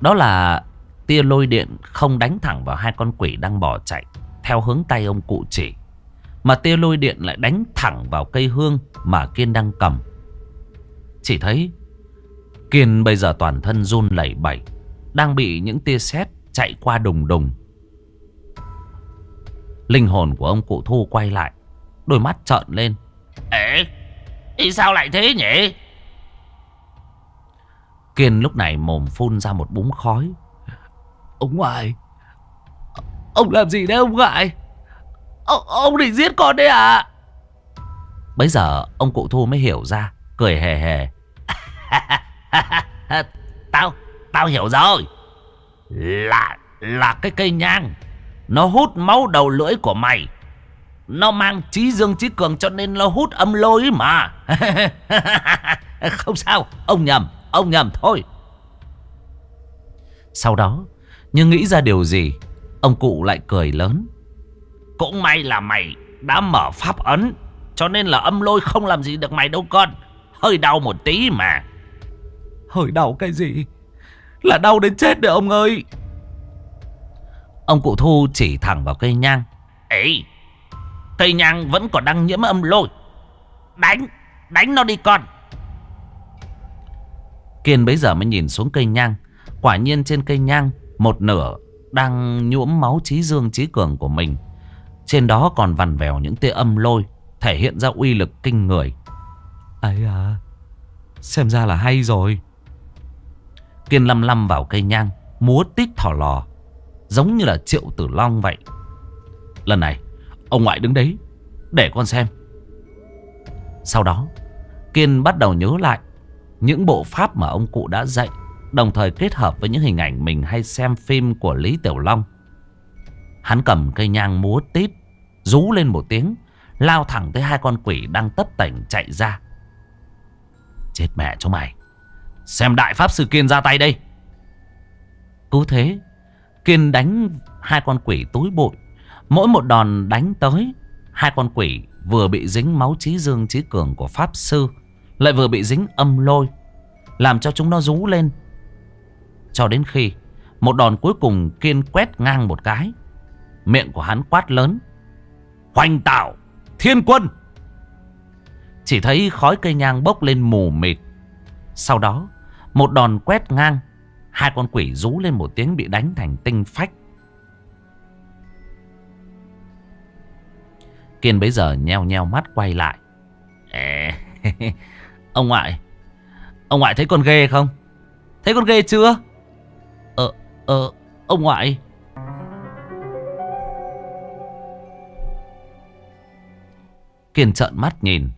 Đó là tia lôi điện không đánh thẳng vào hai con quỷ đang bỏ chạy Theo hướng tay ông cụ chỉ Mà tia lôi điện lại đánh thẳng vào cây hương mà Kiên đang cầm. Chỉ thấy Kiên bây giờ toàn thân run lẩy bẩy Đang bị những tia sét chạy qua đùng đùng. Linh hồn của ông cụ Thu quay lại Đôi mắt trợn lên. Ê, sao lại thế nhỉ? Kiên lúc này mồm phun ra một búng khói. Ông ngoại Ông làm gì đấy ông ngoại? Ông, ông định giết con đấy à Bây giờ ông cụ Thu mới hiểu ra Cười hề hề. Tao Tao hiểu rồi. Là Là cái cây nhang. Nó hút máu đầu lưỡi của mày. Nó mang trí dương trí cường cho nên nó hút âm lôi mà. Không sao Ông nhầm. Ông nhầm thôi. Sau đó Nhưng nghĩ ra điều gì Ông cụ lại cười lớn. Cũng may là mày đã mở pháp ấn Cho nên là âm lôi không làm gì được mày đâu con. Hơi đau một tí mà. Hơi đau cái gì? Là đau đến chết đấy ông ơi. Ông cụ Thu chỉ thẳng vào cây nhang. Ê Cây nhang vẫn còn đang nhiễm âm lôi. Đánh Đánh nó đi con Kiên bấy giờ mới nhìn xuống cây nhang. Quả nhiên trên cây nhang Một nửa đang nhuộm máu trí dương trí cường của mình. Trên đó còn vằn vèo những tia âm lôi Thể hiện ra uy lực kinh người. Ấy à Xem ra là hay rồi. Kiên lăm lăm vào cây nhang Múa tít thỏ lò Giống như là triệu tử long vậy. Lần này Ông ngoại đứng đấy Để con xem. Sau đó Kiên bắt đầu nhớ lại những bộ pháp mà ông cụ đã dạy, Đồng thời kết hợp với những hình ảnh mình hay xem phim của Lý Tiểu Long. Hắn cầm cây nhang múa tít, Rú lên một tiếng, Lao thẳng tới hai con quỷ đang tấp tảnh chạy ra. Chết mẹ cho mày, Xem đại pháp sư Kiên ra tay đây. Cứ thế, Kiên đánh hai con quỷ túi bụi. Mỗi một đòn đánh tới, Hai con quỷ vừa bị dính máu trí dương trí cường của pháp sư lại vừa bị dính âm lôi, Làm cho chúng nó rú lên. Cho đến khi Một đòn cuối cùng Kiên quét ngang một cái, Miệng của hắn quát lớn, Hoành tạo Thiên quân! Chỉ thấy khói cây nhang bốc lên mù mịt. Sau đó, một đòn quét ngang, Hai con quỷ rú lên một tiếng bị đánh thành tinh phách. Kiên bấy giờ nheo nheo mắt quay lại. Ông ngoại, ông ngoại thấy con ghê không? Thấy con ghê chưa? Ờ, ờ, ông ngoại. Kiên trợn mắt nhìn,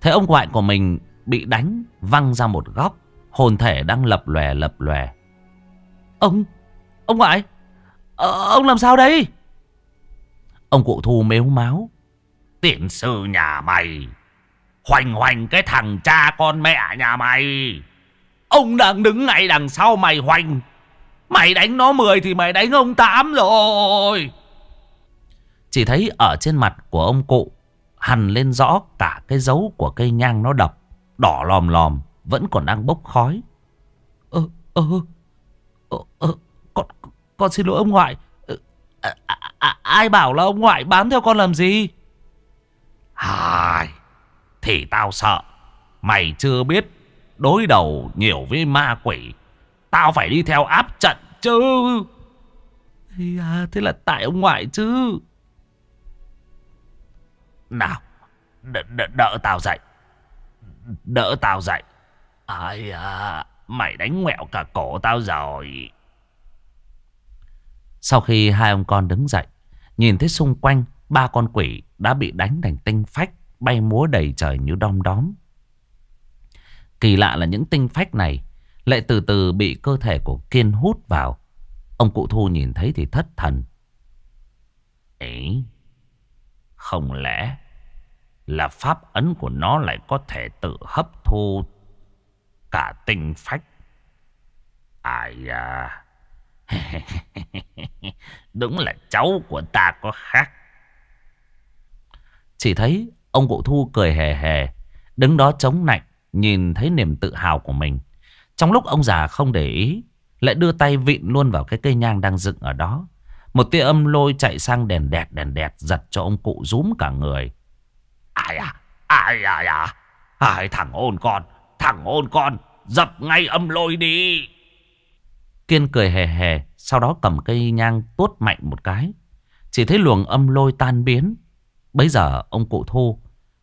thấy ông ngoại của mình bị đánh văng ra một góc, hồn thể đang lập lòe lập lòe. Ông, ông ngoại, ờ, ông làm sao đây? Ông cụ thu mếu máu. tiện sư nhà mày, hoành hoành cái thằng cha con mẹ nhà mày. Ông đang đứng ngay đằng sau mày hoành. Mày đánh nó 10 thì mày đánh ông 8 rồi. Chỉ thấy ở trên mặt của ông cụ hằn lên rõ cả cái dấu của cây nhang nó đập. Đỏ lòm lòm, vẫn còn đang bốc khói. Ơ, ơ, ơ, ơ, con, con xin lỗi ông ngoại. À, à, à, ai bảo là ông ngoại bám theo con làm gì? Hài thì tao sợ. Mày chưa biết đối đầu nhiều với ma quỷ. Tao phải đi theo áp trận chứ. À, thế là tại ông ngoại chứ. Nào, đ đ đỡ tao dậy. Đỡ tao dậy. Ai à, mày đánh ngẹo cả cổ tao rồi. Sau khi hai ông con đứng dậy, nhìn thấy xung quanh ba con quỷ đã bị đánh thành tinh phách, bay múa đầy trời như đom đóm. Kỳ lạ là những tinh phách này lại từ từ bị cơ thể của Kiên hút vào. Ông cụ Thu nhìn thấy thì thất thần. Ấy, không lẽ là pháp ấn của nó lại có thể tự hấp thu cả tinh phách? Ai à, đúng là cháu của ta có khác. Chỉ thấy ông cụ Thu cười hề hề, đứng đó chống nạnh, nhìn thấy niềm tự hào của mình. Trong lúc ông già không để ý, lại đưa tay vịn luôn vào cái cây nhang đang dựng ở đó. Một tia âm lôi chạy sang đèn đẹp đèn đẹp giật cho ông cụ rúm cả người. Ai à, ai à, à, ai thằng ôn con, thằng ôn con, dập ngay âm lôi đi. Kiên cười hề hề, sau đó cầm cây nhang tuốt mạnh một cái. Chỉ thấy luồng âm lôi tan biến. Bây giờ ông cụ thu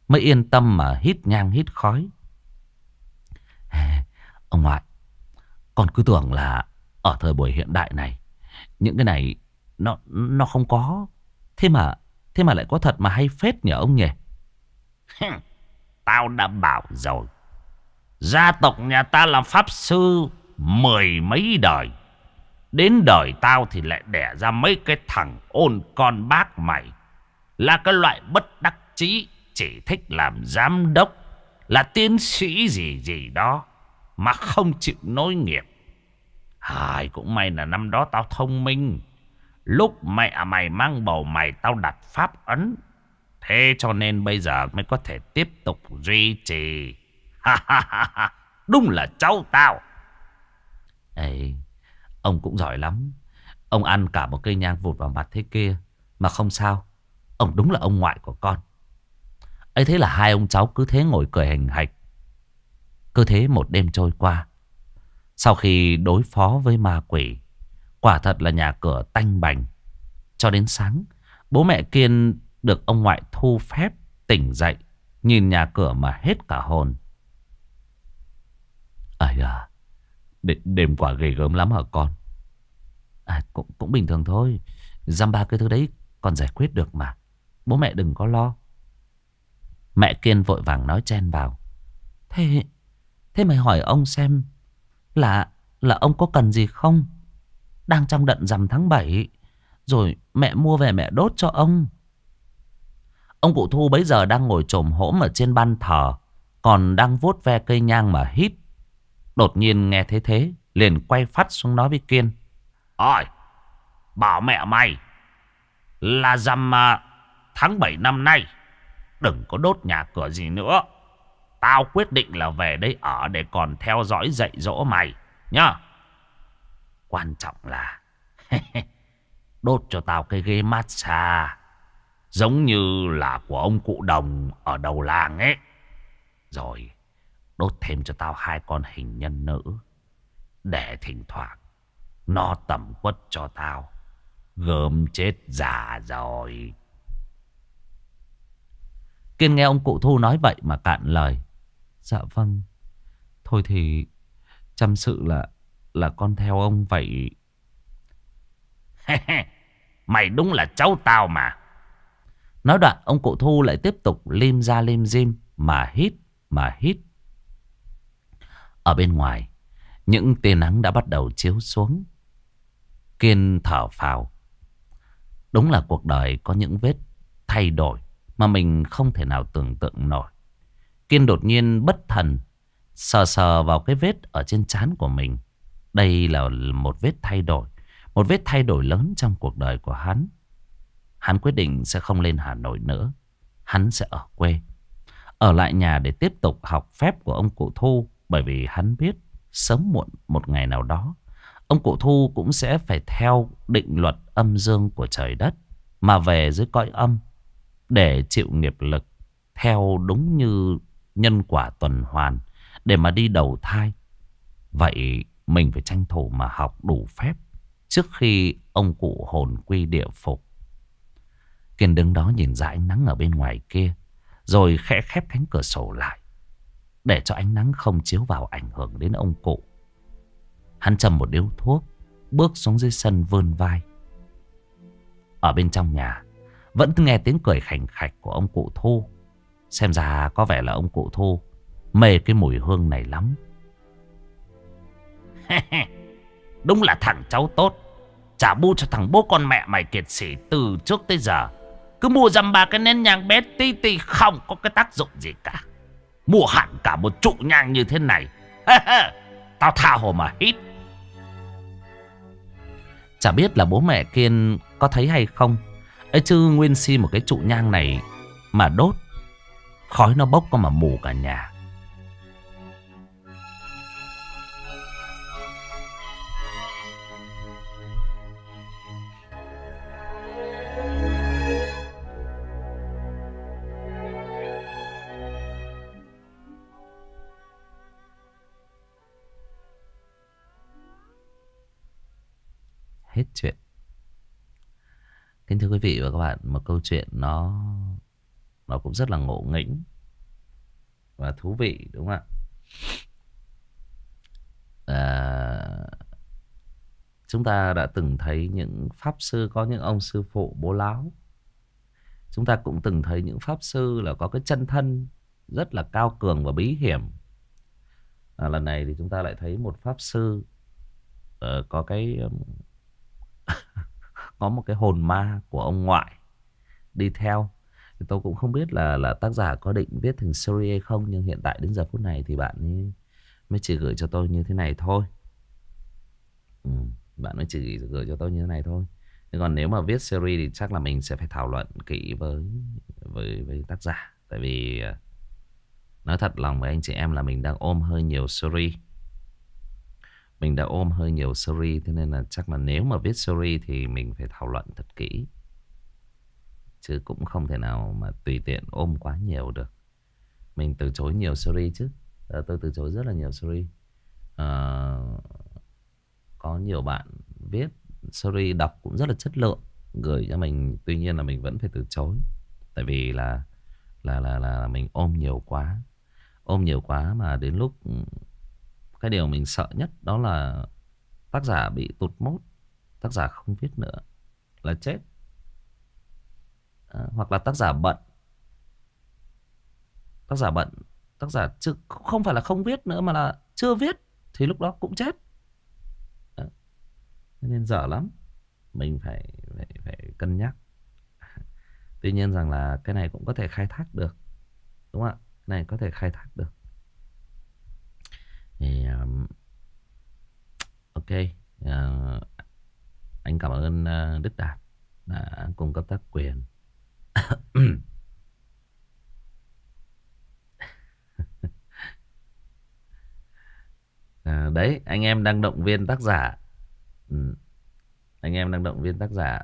mới yên tâm mà hít nhang hít khói. Ông ngoại, con cứ tưởng là ở thời buổi hiện đại này, những cái này nó nó không có. Thế mà thế mà lại có thật mà hay phết nhỉ ông nhỉ? Tao đã bảo rồi. Gia tộc nhà ta làm pháp sư mười mấy đời. Đến đời tao thì lại đẻ ra mấy cái thằng ôn con bác mày. Là cái loại bất đắc chí chỉ thích làm giám đốc. Là tiến sĩ gì gì đó. Mà không chịu nối nghiệp. Ai cũng may là năm đó tao thông minh. Lúc mẹ mày mang bầu mày tao đặt pháp ấn. Thế cho nên bây giờ mới có thể tiếp tục duy trì. Đúng là cháu tao. Ê, ông cũng giỏi lắm. Ông ăn cả một cây nhang vụt vào mặt thế kia. Mà không sao. Ông đúng là ông ngoại của con ấy thế là hai ông cháu cứ thế ngồi cười hành hạch. Cứ thế một đêm trôi qua. Sau khi đối phó với ma quỷ, quả thật là nhà cửa tanh bành. Cho đến sáng, bố mẹ Kiên được ông ngoại thu phép tỉnh dậy, nhìn nhà cửa mà hết cả hồn. Ây à, đêm qua ghê gớm lắm hả con? À, cũng, cũng bình thường thôi. Dăm ba cái thứ đấy còn giải quyết được mà. Bố mẹ đừng có lo. Mẹ Kiên vội vàng nói chen vào. Thế, thế mày hỏi ông xem là là ông có cần gì không? Đang trong đận rằm tháng 7 Rồi mẹ mua về mẹ đốt cho ông Ông cụ Thu bấy giờ đang ngồi trồm hỗm ở trên ban thờ Còn đang vuốt ve cây nhang mà hít Đột nhiên nghe thế thế Liền quay phát xuống nói với Kiên Ôi Bảo mẹ mày Là rằm à, tháng 7 năm nay Đừng có đốt nhà cửa gì nữa. Tao quyết định là về đây ở Để còn theo dõi dạy dỗ mày, Nhá. Quan trọng là, Đốt cho tao cái ghế massage, Giống như là của ông cụ đồng Ở đầu làng ấy. Rồi, Đốt thêm cho tao hai con hình nhân nữ, Để thỉnh thoảng Nó tẩm quất cho tao. Gớm chết già rồi. Kiên nghe ông cụ Thu nói vậy mà cạn lời. Dạ vâng. Thôi thì chăm sự là là con theo ông vậy. Mày đúng là cháu tao mà. Nói đoạn ông cụ Thu lại tiếp tục lim ra lim dim mà hít mà hít. Ở bên ngoài, những tia nắng đã bắt đầu chiếu xuống. Kiên thở phào. Đúng là cuộc đời có những vết thay đổi mà mình không thể nào tưởng tượng nổi. Kiên đột nhiên bất thần, sờ sờ vào cái vết ở trên trán của mình. Đây là một vết thay đổi, một vết thay đổi lớn trong cuộc đời của hắn. Hắn quyết định sẽ không lên Hà Nội nữa. Hắn sẽ ở quê. Ở lại nhà để tiếp tục học phép của ông cụ Thu. Bởi vì hắn biết sớm muộn một ngày nào đó. Ông cụ Thu cũng sẽ phải theo định luật âm dương của trời đất. Mà về dưới cõi âm. Để chịu nghiệp lực. Theo đúng như nhân quả tuần hoàn. Để mà đi đầu thai. Vậy mình phải tranh thủ mà học đủ phép. Trước khi ông cụ hồn quy địa phục. Kiên đứng đó nhìn ra ánh nắng ở bên ngoài kia. Rồi khẽ khép cánh cửa sổ lại. Để cho ánh nắng không chiếu vào ảnh hưởng đến ông cụ. Hắn châm một điếu thuốc. Bước xuống dưới sân vươn vai. Ở bên trong nhà. Vẫn nghe tiếng cười khảnh khạch của ông cụ Thu. Xem ra có vẻ là ông cụ Thu. Mê cái mùi hương này lắm. Đúng là thằng cháu tốt. Trả bu cho thằng bố con mẹ mày kiệt sĩ từ trước tới giờ. Cứ mua dăm ba cái nén nhang bé tí tí không có cái tác dụng gì cả. Mua hẳn cả một trụ nhang như thế này. Tao tha hồ mà hít. Chả biết là bố mẹ Kiên có thấy hay không ấy chứ nguyên si một cái trụ nhang này mà đốt. Khói nó bốc có mà mù cả nhà. hết chuyện. Kính thưa quý vị và các bạn, một câu chuyện nó nó cũng rất là ngộ nghĩnh và thú vị đúng không ạ? À, chúng ta đã từng thấy những pháp sư có những ông sư phụ bố láo. Chúng ta cũng từng thấy những pháp sư là có cái chân thân rất là cao cường và bí hiểm. À, lần này thì chúng ta lại thấy một pháp sư uh, có cái có một cái hồn ma của ông ngoại đi theo. Thì tôi cũng không biết là là tác giả có định viết thành series hay không nhưng hiện tại đến giờ phút này thì bạn ấy mới chỉ gửi cho tôi như thế này thôi. Ừ, bạn mới chỉ gửi cho tôi như thế này thôi. Nhưng còn nếu mà viết series thì chắc là mình sẽ phải thảo luận kỹ với với với tác giả. Tại vì à, nói thật lòng với anh chị em là mình đang ôm hơi nhiều series mình đã ôm hơi nhiều series Thế nên là chắc là nếu mà viết series Thì mình phải thảo luận thật kỹ. Chứ cũng không thể nào mà tùy tiện ôm quá nhiều được. Mình từ chối nhiều series chứ. À, Tôi từ chối rất là nhiều series. À, Có nhiều bạn viết series đọc cũng rất là chất lượng Gửi cho mình. Tuy nhiên là mình vẫn phải từ chối. Tại vì là là là là mình ôm nhiều quá. Ôm nhiều quá mà đến lúc cái điều mình sợ nhất đó là tác giả bị tụt mốt. Tác giả không viết nữa là chết. À, hoặc là tác giả bận. Tác giả bận. Tác giả chứ không phải là không viết nữa mà là chưa viết. Thì lúc đó cũng chết. À, nên dở lắm. Mình phải, phải, phải cân nhắc. Tuy nhiên rằng là cái này cũng có thể khai thác được. Đúng không ạ? Cái này có thể khai thác được thì um, ok uh, anh cảm ơn uh, Đức Đạt đã cung cấp tác quyền à, đấy anh em đang động viên tác giả ừ. anh em đang động viên tác giả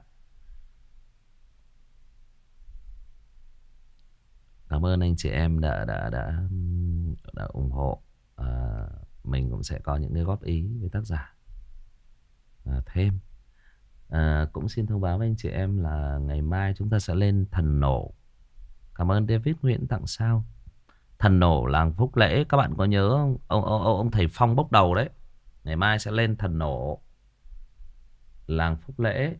cảm ơn anh chị em đã đã đã đã ủng hộ uh, mình cũng sẽ có những cái góp ý với tác giả à, thêm à, cũng xin thông báo với anh chị em là ngày mai chúng ta sẽ lên thần nổ Cảm ơn David Nguyễn tặng sao. Thần nổ làng Phúc Lễ. Các bạn có nhớ ông, ông, ông, ông thầy Phong bốc đầu đấy. Ngày mai sẽ lên thần nổ làng Phúc Lễ.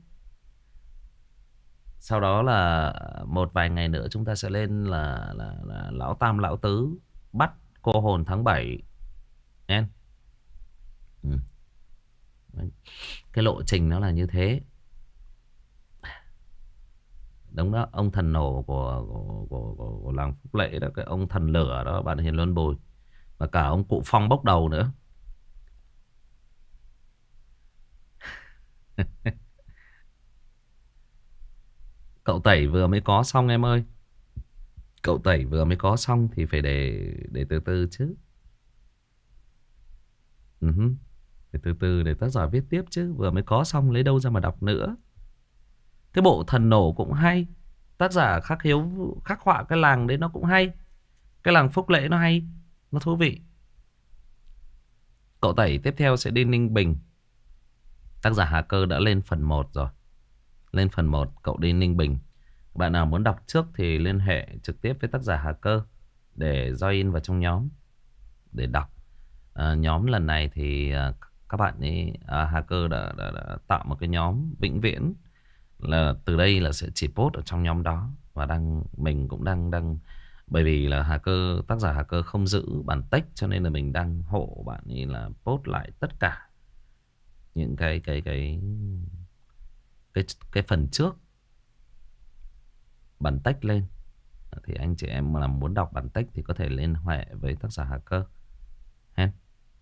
Sau đó là một vài ngày nữa chúng ta sẽ lên là, là, là Lão Tam Lão Tứ bắt cô hồn tháng 7. Nghe ừ. Cái lộ trình nó là như thế. Đúng đó, ông thần nổ của, của, của, của, của làng Phúc Lệ đó, cái ông thần lửa đó, bạn Hiền Luân bồi Và cả ông cụ Phong bốc đầu nữa. Cậu tẩy vừa mới có xong em ơi. Cậu tẩy vừa mới có xong thì phải để để từ từ chứ. Ừ từ từ để tác giả viết tiếp chứ. Vừa mới có xong lấy đâu ra mà đọc nữa. Cái bộ thần nổ cũng hay. Tác giả khắc hiếu, khắc họa cái làng đấy nó cũng hay. Cái làng Phúc Lễ nó hay. Nó thú vị. Cậu tẩy tiếp theo sẽ đi Ninh Bình. Tác giả Hà Cơ đã lên phần 1 rồi. Lên phần 1 cậu đi Ninh Bình. Bạn nào muốn đọc trước thì liên hệ trực tiếp với tác giả Hà Cơ để join vào trong nhóm để đọc. À, nhóm lần này thì à, các bạn ấy à, Hà Cơ đã, đã, đã tạo một cái nhóm vĩnh viễn là từ đây là sẽ chỉ post ở trong nhóm đó và đang mình cũng đang đang bởi vì là Hà Cơ tác giả Hà Cơ không giữ bản text cho nên là mình đang hộ bạn ấy là post lại tất cả những cái cái cái cái cái phần trước bản tách lên thì anh chị em mà muốn đọc bản tách thì có thể liên hệ với tác giả Hà Cơ.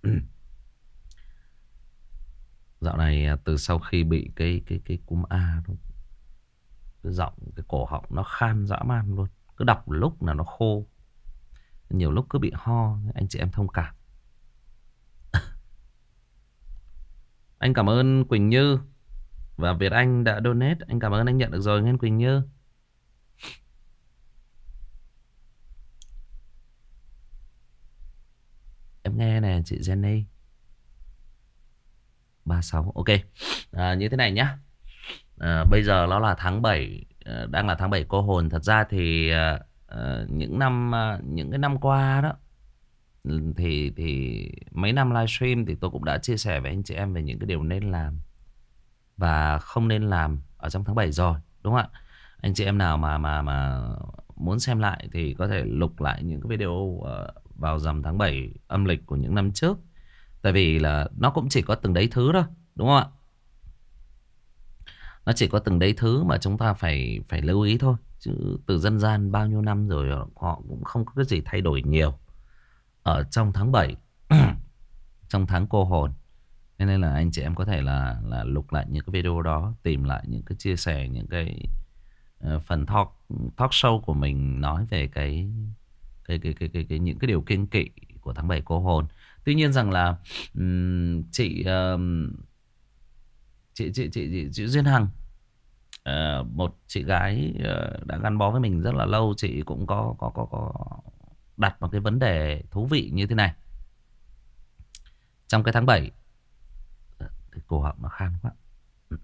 Ừ. Dạo này à, từ sau khi bị cái cái cái cúm A đó, cái giọng cái cổ họng nó khan dã man luôn. Cứ đọc lúc là nó khô. Nhiều lúc cứ bị ho, anh chị em thông cảm. anh cảm ơn Quỳnh Như và Việt Anh đã donate. Anh cảm ơn anh nhận được rồi nghe Quỳnh Như. Em nghe nè chị Jenny. 36 Ok. À, Như thế này nhá. À, Bây giờ nó là tháng 7 à, Đang là tháng 7 cô hồn. Thật ra thì à, à, Những năm à, Những cái năm qua đó thì thì mấy năm livestream thì tôi cũng đã chia sẻ với anh chị em về những cái điều nên làm và không nên làm ở trong tháng 7 rồi đúng không ạ? Anh chị em nào mà mà mà muốn xem lại thì có thể lục lại những cái video uh, vào rằm tháng 7 âm lịch của những năm trước. Tại vì là nó cũng chỉ có từng đấy thứ thôi, đúng không ạ? Nó chỉ có từng đấy thứ mà chúng ta phải phải lưu ý thôi. Chứ từ dân gian bao nhiêu năm rồi họ cũng không có cái gì thay đổi nhiều. Ở trong tháng 7, trong tháng cô hồn. Nên là anh chị em có thể là là lục lại những cái video đó, tìm lại những cái chia sẻ, những cái uh, phần talk talk show của mình nói về cái cái, cái, cái, cái, cái những cái điều kiên kỵ của tháng 7 cô hồn. Tuy nhiên rằng là um, chị, um, chị, chị, chị chị chị Duyên Hằng uh, một chị gái uh, đã gắn bó với mình rất là lâu, chị cũng có có có có đặt một cái vấn đề thú vị như thế này. Trong cái tháng 7 thì ờ, cổ họng nó khan quá.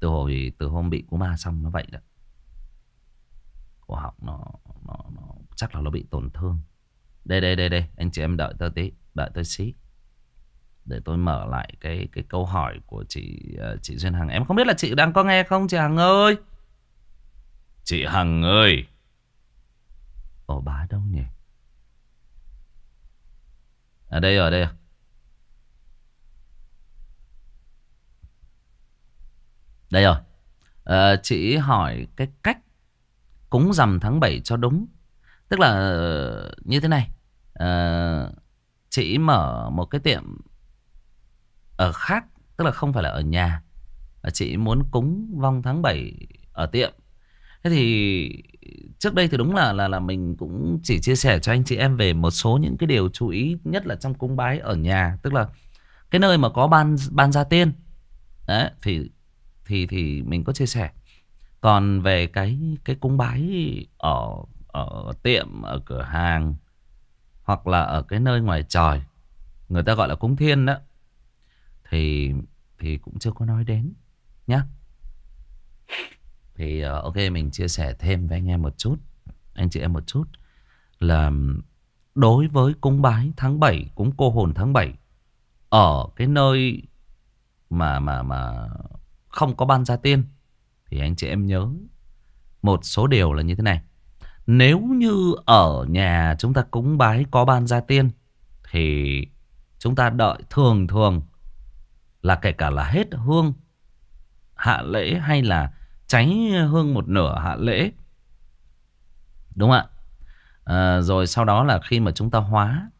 từ hồi từ hôm bị cú ma xong nó vậy đó cổ họng nó, nó, nó chắc là nó bị tổn thương. Đây đây đây đây, anh chị em đợi tôi tí, đợi tôi xí. Để tôi mở lại cái cái câu hỏi của chị ờ, chị Duyên Hằng. Em không biết là chị đang có nghe không chị Hằng ơi? Chị Hằng ơi. Ồ bà đâu nhỉ? Ở đây rồi, ở đây rồi. Đây rồi. À, chị hỏi cái cách cúng rằm tháng 7 cho đúng. Tức là ờ, như thế này. Uh, chị mở một cái tiệm ở khác. Tức là không phải là ở nhà. Chị muốn cúng vong tháng 7 ở tiệm. Thế thì trước đây thì đúng là là là mình cũng chỉ chia sẻ cho anh chị em về một số những cái điều chú ý nhất là trong cúng bái ở nhà, tức là cái nơi mà có ban ban gia tiên. Đấy thì thì thì mình có chia sẻ. Còn về cái cái cúng bái ở ở tiệm, ở cửa hàng hoặc là ở cái nơi ngoài trời, người ta gọi là cúng thiên đó thì thì cũng chưa có nói đến nhá. Thì uh, ok mình chia sẻ thêm với anh em một chút Anh chị em một chút Là đối với cúng bái tháng 7 Cúng cô hồn tháng 7 Ở cái nơi mà mà mà không có ban gia tiên thì anh chị em nhớ Một số điều là như thế này Nếu như ở nhà chúng ta cúng bái có ban gia tiên Thì chúng ta đợi thường thường Là kể cả là hết hương hạ lễ hay là cháy hương một nửa hạ lễ. Đúng không ạ? À, rồi sau đó là khi mà chúng ta hóa,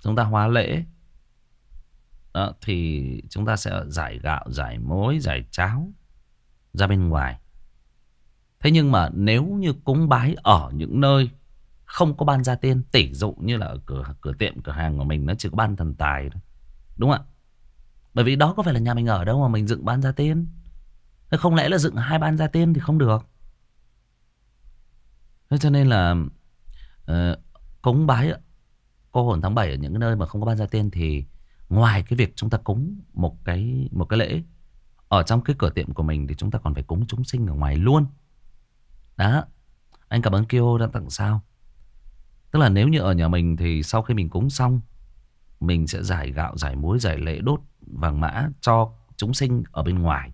chúng ta hóa lễ, đó, thì chúng ta sẽ giải gạo, giải mối giải cháo ra bên ngoài. Thế nhưng mà nếu như cúng bái ở những nơi không có ban gia tiên, tỷ dụ như là ở cửa cửa tiệm, cửa hàng của mình nó chỉ có ban thần tài thôi. Đúng không ạ? Bởi vì đó có phải là nhà mình ở đâu mà mình dựng ban gia tiên. Thế không lẽ là dựng hai ban gia tiên thì không được. Thế cho nên là uh, cúng bái cô hồn tháng 7 ở những nơi mà không có ban gia tiên thì ngoài cái việc chúng ta cúng một cái một cái lễ ở trong cái cửa tiệm của mình thì chúng ta còn phải cúng chúng sinh ở ngoài luôn. Đó. Anh cảm ơn Kyo đã tặng sao. Tức là nếu như ở nhà mình thì sau khi mình cúng xong mình sẽ giải gạo, giải muối, giải lễ đốt vàng mã cho chúng sinh ở bên ngoài.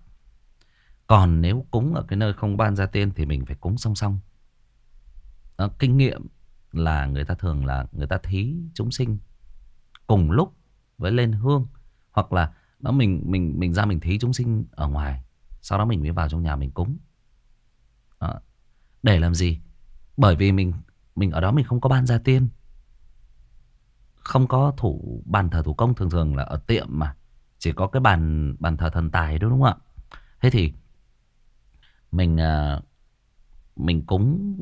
Còn nếu cúng ở cái nơi không ban ra tên thì mình phải cúng song song. Đó, kinh nghiệm là người ta thường là người ta thí chúng sinh cùng lúc với lên hương hoặc là nó mình mình mình ra mình thí chúng sinh ở ngoài, sau đó mình mới vào trong nhà mình cúng. Đó. Để làm gì? Bởi vì mình mình ở đó mình không có ban gia tiên không có thủ bàn thờ thủ công thường thường là ở tiệm mà chỉ có cái bàn bàn thờ thần tài đúng không ạ thế thì mình à, mình cúng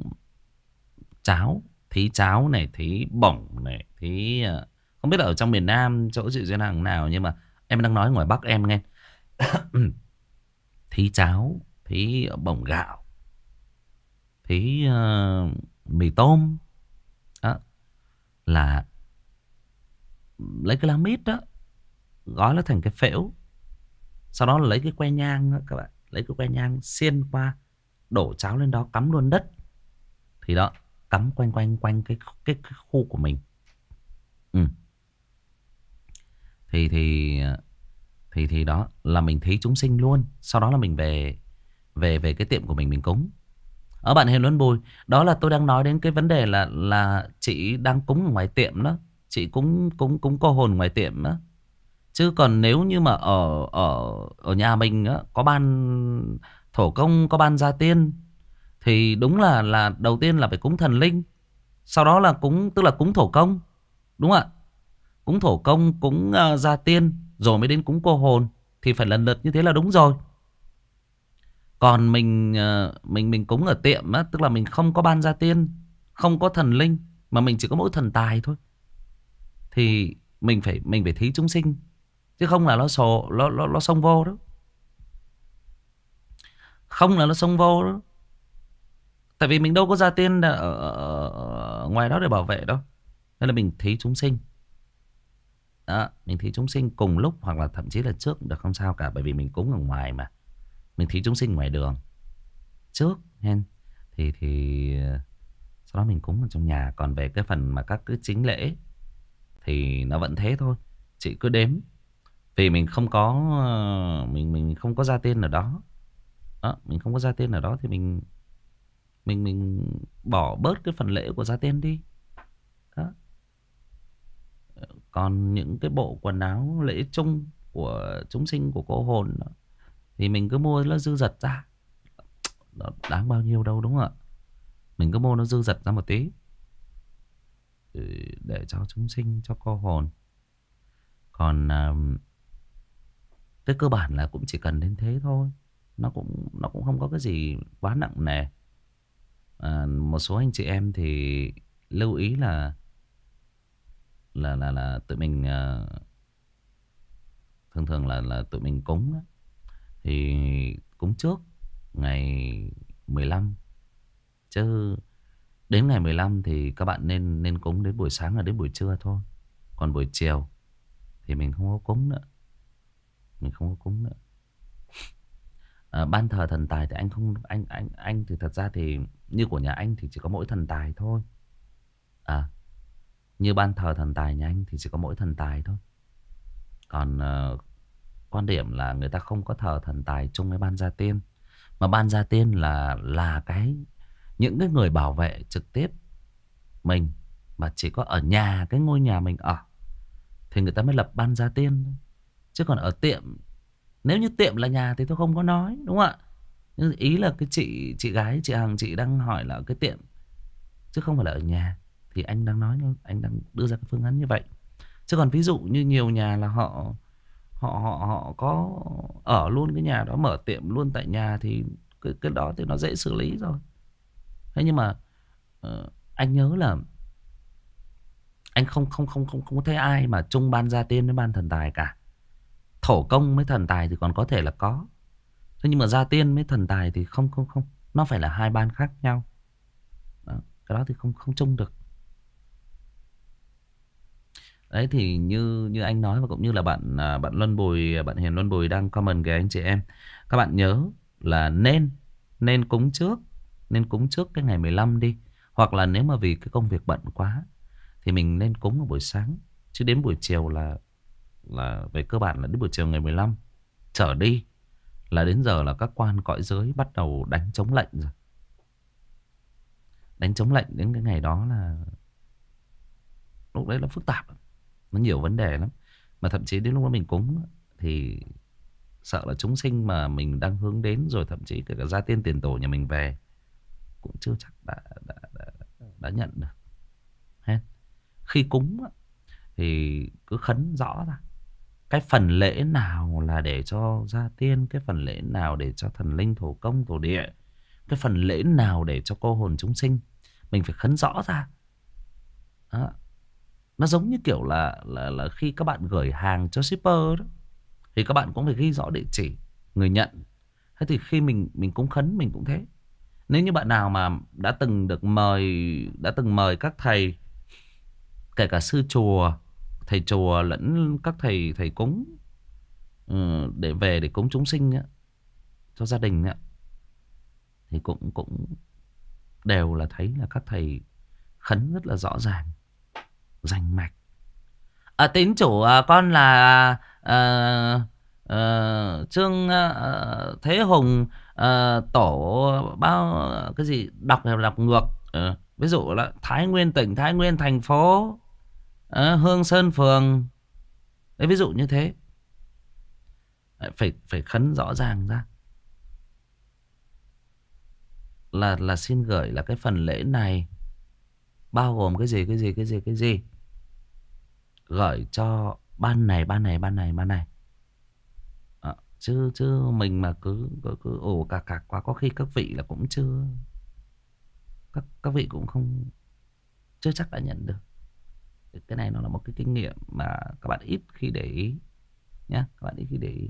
cháo thí cháo này thí bổng này thí à, không biết là ở trong miền Nam chỗ chị duyên hàng nào nhưng mà em đang nói ngoài Bắc em nghe. Ừ. Thí cháo thí bồng gạo thí uh, mì tôm. Đó. Là lấy cái lá mít đó gói nó thành cái phễu. Sau đó là lấy cái que nhang đó, các bạn. Lấy cái que nhang xiên qua đổ cháo lên đó cắm luôn đất. Thì đó cắm quanh quanh quanh cái cái, cái khu của mình. Ừ thì thì thì thì đó là mình thấy chúng sinh luôn. Sau đó là mình về về về cái tiệm của mình mình cúng. Ở bạn Hiền Luân Bùi, đó là tôi đang nói đến cái vấn đề là là chị đang cúng ở ngoài tiệm đó. Chị cúng cúng cúng cô hồn ngoài tiệm đó. Chứ còn nếu như mà ở ở ở nhà mình á, có ban thổ công, có ban gia tiên, thì đúng là là đầu tiên là phải cúng thần linh. Sau đó là cúng, tức là cúng thổ công. Đúng không ạ? Cúng thổ công cúng uh, gia tiên rồi mới đến cúng cô hồn thì phải lần lượt như thế là đúng rồi. Còn mình uh, mình mình cúng ở tiệm á tức là mình không có ban gia tiên không có thần linh mà mình chỉ có mỗi thần tài thôi. Thì mình phải mình phải thí chúng sinh chứ không là nó sổ nó nó nó xông vô đó. Không là nó xông vô đó. Tại vì mình đâu có ra tiên ở, ngoài đó để bảo vệ đâu. Nên là mình thí chúng sinh đó, mình thí chúng sinh cùng lúc hoặc là thậm chí là trước được không sao cả, bởi vì mình cúng ở ngoài mà. Mình thí chúng sinh ngoài đường. Trước, hen, thì thì ờ, sau đó mình cúng ở trong nhà. Còn về cái phần mà các cái chính lễ thì nó vẫn thế thôi. Chị cứ đếm. Vì mình không có ờ, mình mình không có ra tên ở đó. Đó, mình không có ra tên ở đó thì mình mình mình bỏ bớt cái phần lễ của gia tiên đi đó còn những cái bộ quần áo lễ chung của chúng sinh của cô hồn đó, thì mình cứ mua nó dư dật ra. Đó, đáng bao nhiêu đâu đúng không ạ? Mình cứ mua nó dư dật ra một tí. Ừ, để cho chúng sinh cho cô hồn. Còn à, cái cơ bản là cũng chỉ cần đến thế thôi. Nó cũng nó cũng không có cái gì quá nặng nề. À, một số anh chị em thì lưu ý là là là là tụi mình uh, thường thường là là tụi mình cúng đó. thì cúng trước ngày 15 chứ Đến ngày 15 thì các bạn nên nên cúng đến buổi sáng là đến buổi trưa thôi. Còn buổi chiều thì mình không có cúng nữa. Mình không có cúng nữa. à, ban thờ thần tài thì anh không anh anh anh thì thật ra thì như của nhà anh thì chỉ có mỗi thần tài thôi à như ban thờ thần tài nhà anh thì chỉ có mỗi thần tài thôi. Còn uh, quan điểm là người ta không có thờ thần tài chung với ban gia tiên. Mà ban gia tiên là là cái những cái người bảo vệ trực tiếp mình mà chỉ có ở nhà cái ngôi nhà mình ở thì người ta mới lập ban gia tiên chứ còn ở tiệm nếu như tiệm là nhà thì tôi không có nói đúng không ạ? Nhưng ý là cái chị chị gái chị hàng chị đang hỏi là ở cái tiệm chứ không phải là ở nhà thì anh đang nói anh đang đưa ra cái phương án như vậy. Chứ còn ví dụ như nhiều nhà là họ họ họ họ có ở luôn cái nhà đó mở tiệm luôn tại nhà thì cái cái đó thì nó dễ xử lý rồi. Thế nhưng mà uh, anh nhớ là anh không không không không không có thấy ai mà chung ban gia tiên với ban thần tài cả. Thổ công với thần tài thì còn có thể là có. Thế nhưng mà gia tiên với thần tài thì không không không nó phải là hai ban khác nhau. Đó, cái đó thì không không chung được đấy, thì như như anh nói và cũng như là bạn à, bạn Luân Bùi bạn Hiền Luân Bùi đang comment kìa anh chị em. Các bạn nhớ là nên nên cúng trước, nên cúng trước cái ngày 15 đi. Hoặc là nếu mà vì cái công việc bận quá, thì mình nên cúng vào buổi sáng. Chứ đến buổi chiều là là về cơ bản là đến buổi chiều ngày 15 trở đi là đến giờ là các quan cõi giới bắt đầu đánh chống lệnh rồi. Đánh chống lệnh đến cái ngày đó là, lúc đấy nó phức tạp nó nhiều vấn đề lắm mà thậm chí đến lúc đó mình cúng thì sợ là chúng sinh mà mình đang hướng đến rồi thậm chí kể cả gia tiên tiền tổ nhà mình về cũng chưa chắc đã đã, đã, đã nhận được Hết. khi cúng thì cứ khấn rõ ra cái phần lễ nào là để cho gia tiên cái phần lễ nào để cho thần linh thổ công thổ địa cái phần lễ nào để cho cô hồn chúng sinh mình phải khấn rõ ra đó nó giống như kiểu là là là khi các bạn gửi hàng cho shipper đó thì các bạn cũng phải ghi rõ địa chỉ người nhận. Thế thì khi mình mình cũng khấn mình cũng thế. Nếu như bạn nào mà đã từng được mời đã từng mời các thầy kể cả sư chùa thầy chùa lẫn các thầy thầy cúng ừ, để về để cúng chúng sinh á, cho gia đình á, thì cũng cũng đều là thấy là các thầy khấn rất là rõ ràng rành mạch. À, tín chủ à, con là à, à, trương à, à thế hùng à, tổ bao cái gì đọc hay đọc ngược À, ví dụ là thái nguyên tỉnh thái nguyên thành phố à, Hương Sơn Phường. Đấy ví dụ như thế. Phải phải khấn rõ ràng ra. Là là xin gửi là cái phần lễ này Bao gồm cái gì cái gì cái gì cái gì? Gửi cho ban này ban này ban này ban này. À, Chứ chứ mình mà cứ cứ, cứ ồ cà cà quá Có khi các vị là cũng chưa Các, các vị cũng không Chưa chắc đã nhận được. Cái này nó là một cái kinh nghiệm mà các bạn ít khi để ý nhé các bạn ít khi để ý.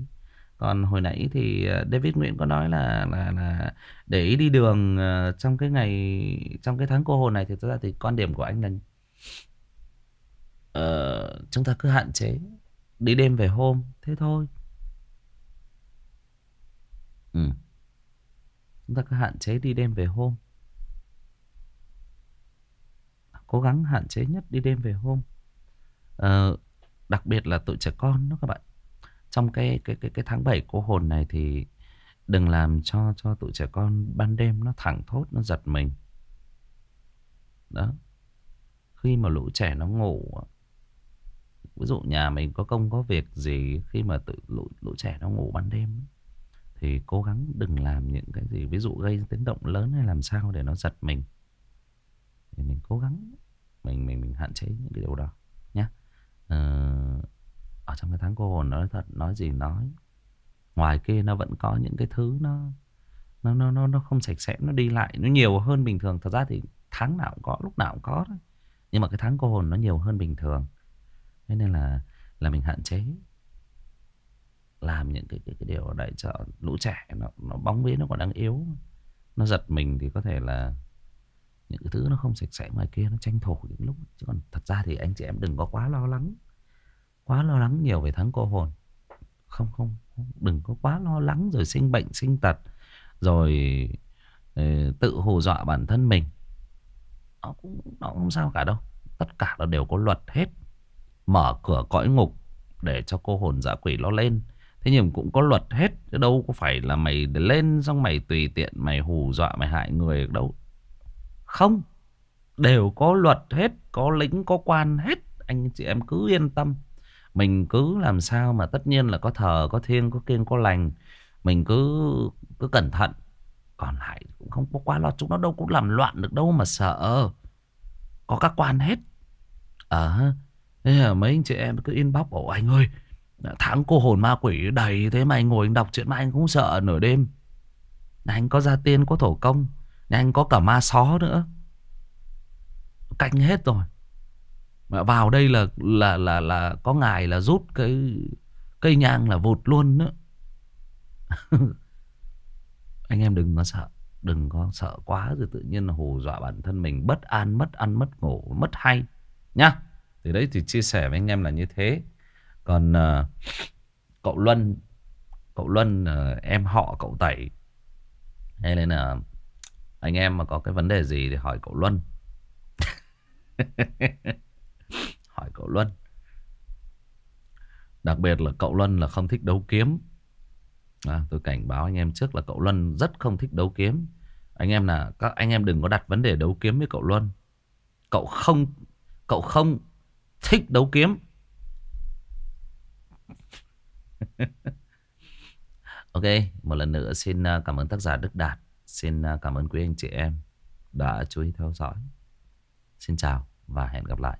Còn hồi nãy thì ờ, David Nguyễn có nói là là là để ý đi đường ờ, trong cái ngày trong cái tháng cô hồn này thì thật ra thì quan điểm của anh là Ờ, chúng ta cứ hạn chế đi đêm về hôm thế thôi. Ừ. chúng ta cứ hạn chế đi đêm về hôm. Cố gắng hạn chế nhất đi đêm về hôm. Ờ, đặc biệt là tụi trẻ con đó các bạn. Trong cái cái cái cái tháng 7 cô hồn này thì đừng làm cho cho tụi trẻ con ban đêm nó thẳng thốt nó giật mình. Đó. Khi mà lũ trẻ nó ngủ ví dụ nhà mình có công có việc gì khi mà tự lũ, lũ trẻ nó ngủ ban đêm thì cố gắng đừng làm những cái gì ví dụ gây tiếng động lớn hay làm sao để nó giật mình. Thì mình cố gắng mình mình mình hạn chế những cái điều đó nhé ờ, ở trong cái tháng cô hồn nói thật nói gì nói ngoài kia nó vẫn có những cái thứ nó nó nó nó nó không sạch sẽ nó đi lại nó nhiều hơn bình thường. Thật ra thì tháng nào cũng có lúc nào cũng có thôi. Nhưng mà cái tháng cô hồn nó nhiều hơn bình thường thế nên là là mình hạn chế. Làm những cái cái, cái điều đại cho lũ trẻ nó nó bóng vía nó còn đang yếu. Nó giật mình thì có thể là những cái thứ nó không sạch sẽ ngoài kia nó tranh thủ những lúc. Chứ còn thật ra thì anh chị em đừng có quá lo lắng. Quá lo lắng nhiều về tháng cô hồn. Không không Đừng có quá lo lắng rồi sinh bệnh sinh tật Rồi ờ, tự hù dọa bản thân mình. Nó, cũng, nó không sao cả đâu. Tất cả nó đều có luật hết. Mở cửa cõi ngục Để cho cô hồn dạ quỷ nó lên. Thế nhưng cũng có luật hết, Chứ đâu có phải là mày lên xong mày tùy tiện, Mày hù dọa, mày hại người đâu. Không, Đều có luật hết, Có lính có quan hết. Anh chị em cứ yên tâm. Mình cứ làm sao mà tất nhiên là có thờ, Có thiêng, có kiêng, có lành. Mình cứ cứ cẩn thận. Còn lại cũng không có quá lo, Chúng nó đâu cũng làm loạn được đâu mà sợ. Có các quan hết. Ờ Thế là mấy anh chị em cứ inbox bảo anh ơi Tháng cô hồn ma quỷ đầy Thế mà anh ngồi anh đọc chuyện mà anh cũng sợ nửa đêm anh có gia tiên có thổ công anh có cả ma só nữa cạnh hết rồi mà vào đây là là là là có ngài là rút cái cây nhang là vụt luôn nữa. Anh em đừng có sợ, đừng có sợ quá rồi tự nhiên hù dọa bản thân mình bất an, mất ăn, mất ngủ, mất hay nhá. Thì đấy thì chia sẻ với anh em là như thế. Còn uh, cậu Luân, cậu Luân uh, em họ cậu Tẩy hay nên là anh em mà có cái vấn đề gì thì hỏi cậu Luân. hỏi cậu Luân. Đặc biệt là cậu Luân là không thích đấu kiếm. À, tôi cảnh báo anh em trước là cậu Luân rất không thích đấu kiếm. Anh em là các anh em đừng có đặt vấn đề đấu kiếm với cậu Luân. Cậu không cậu không thích đấu kiếm. ok, một lần nữa xin à, cảm ơn tác giả Đức Đạt. Xin à, cảm ơn quý anh chị em đã chú ý theo dõi. Xin chào và hẹn gặp lại.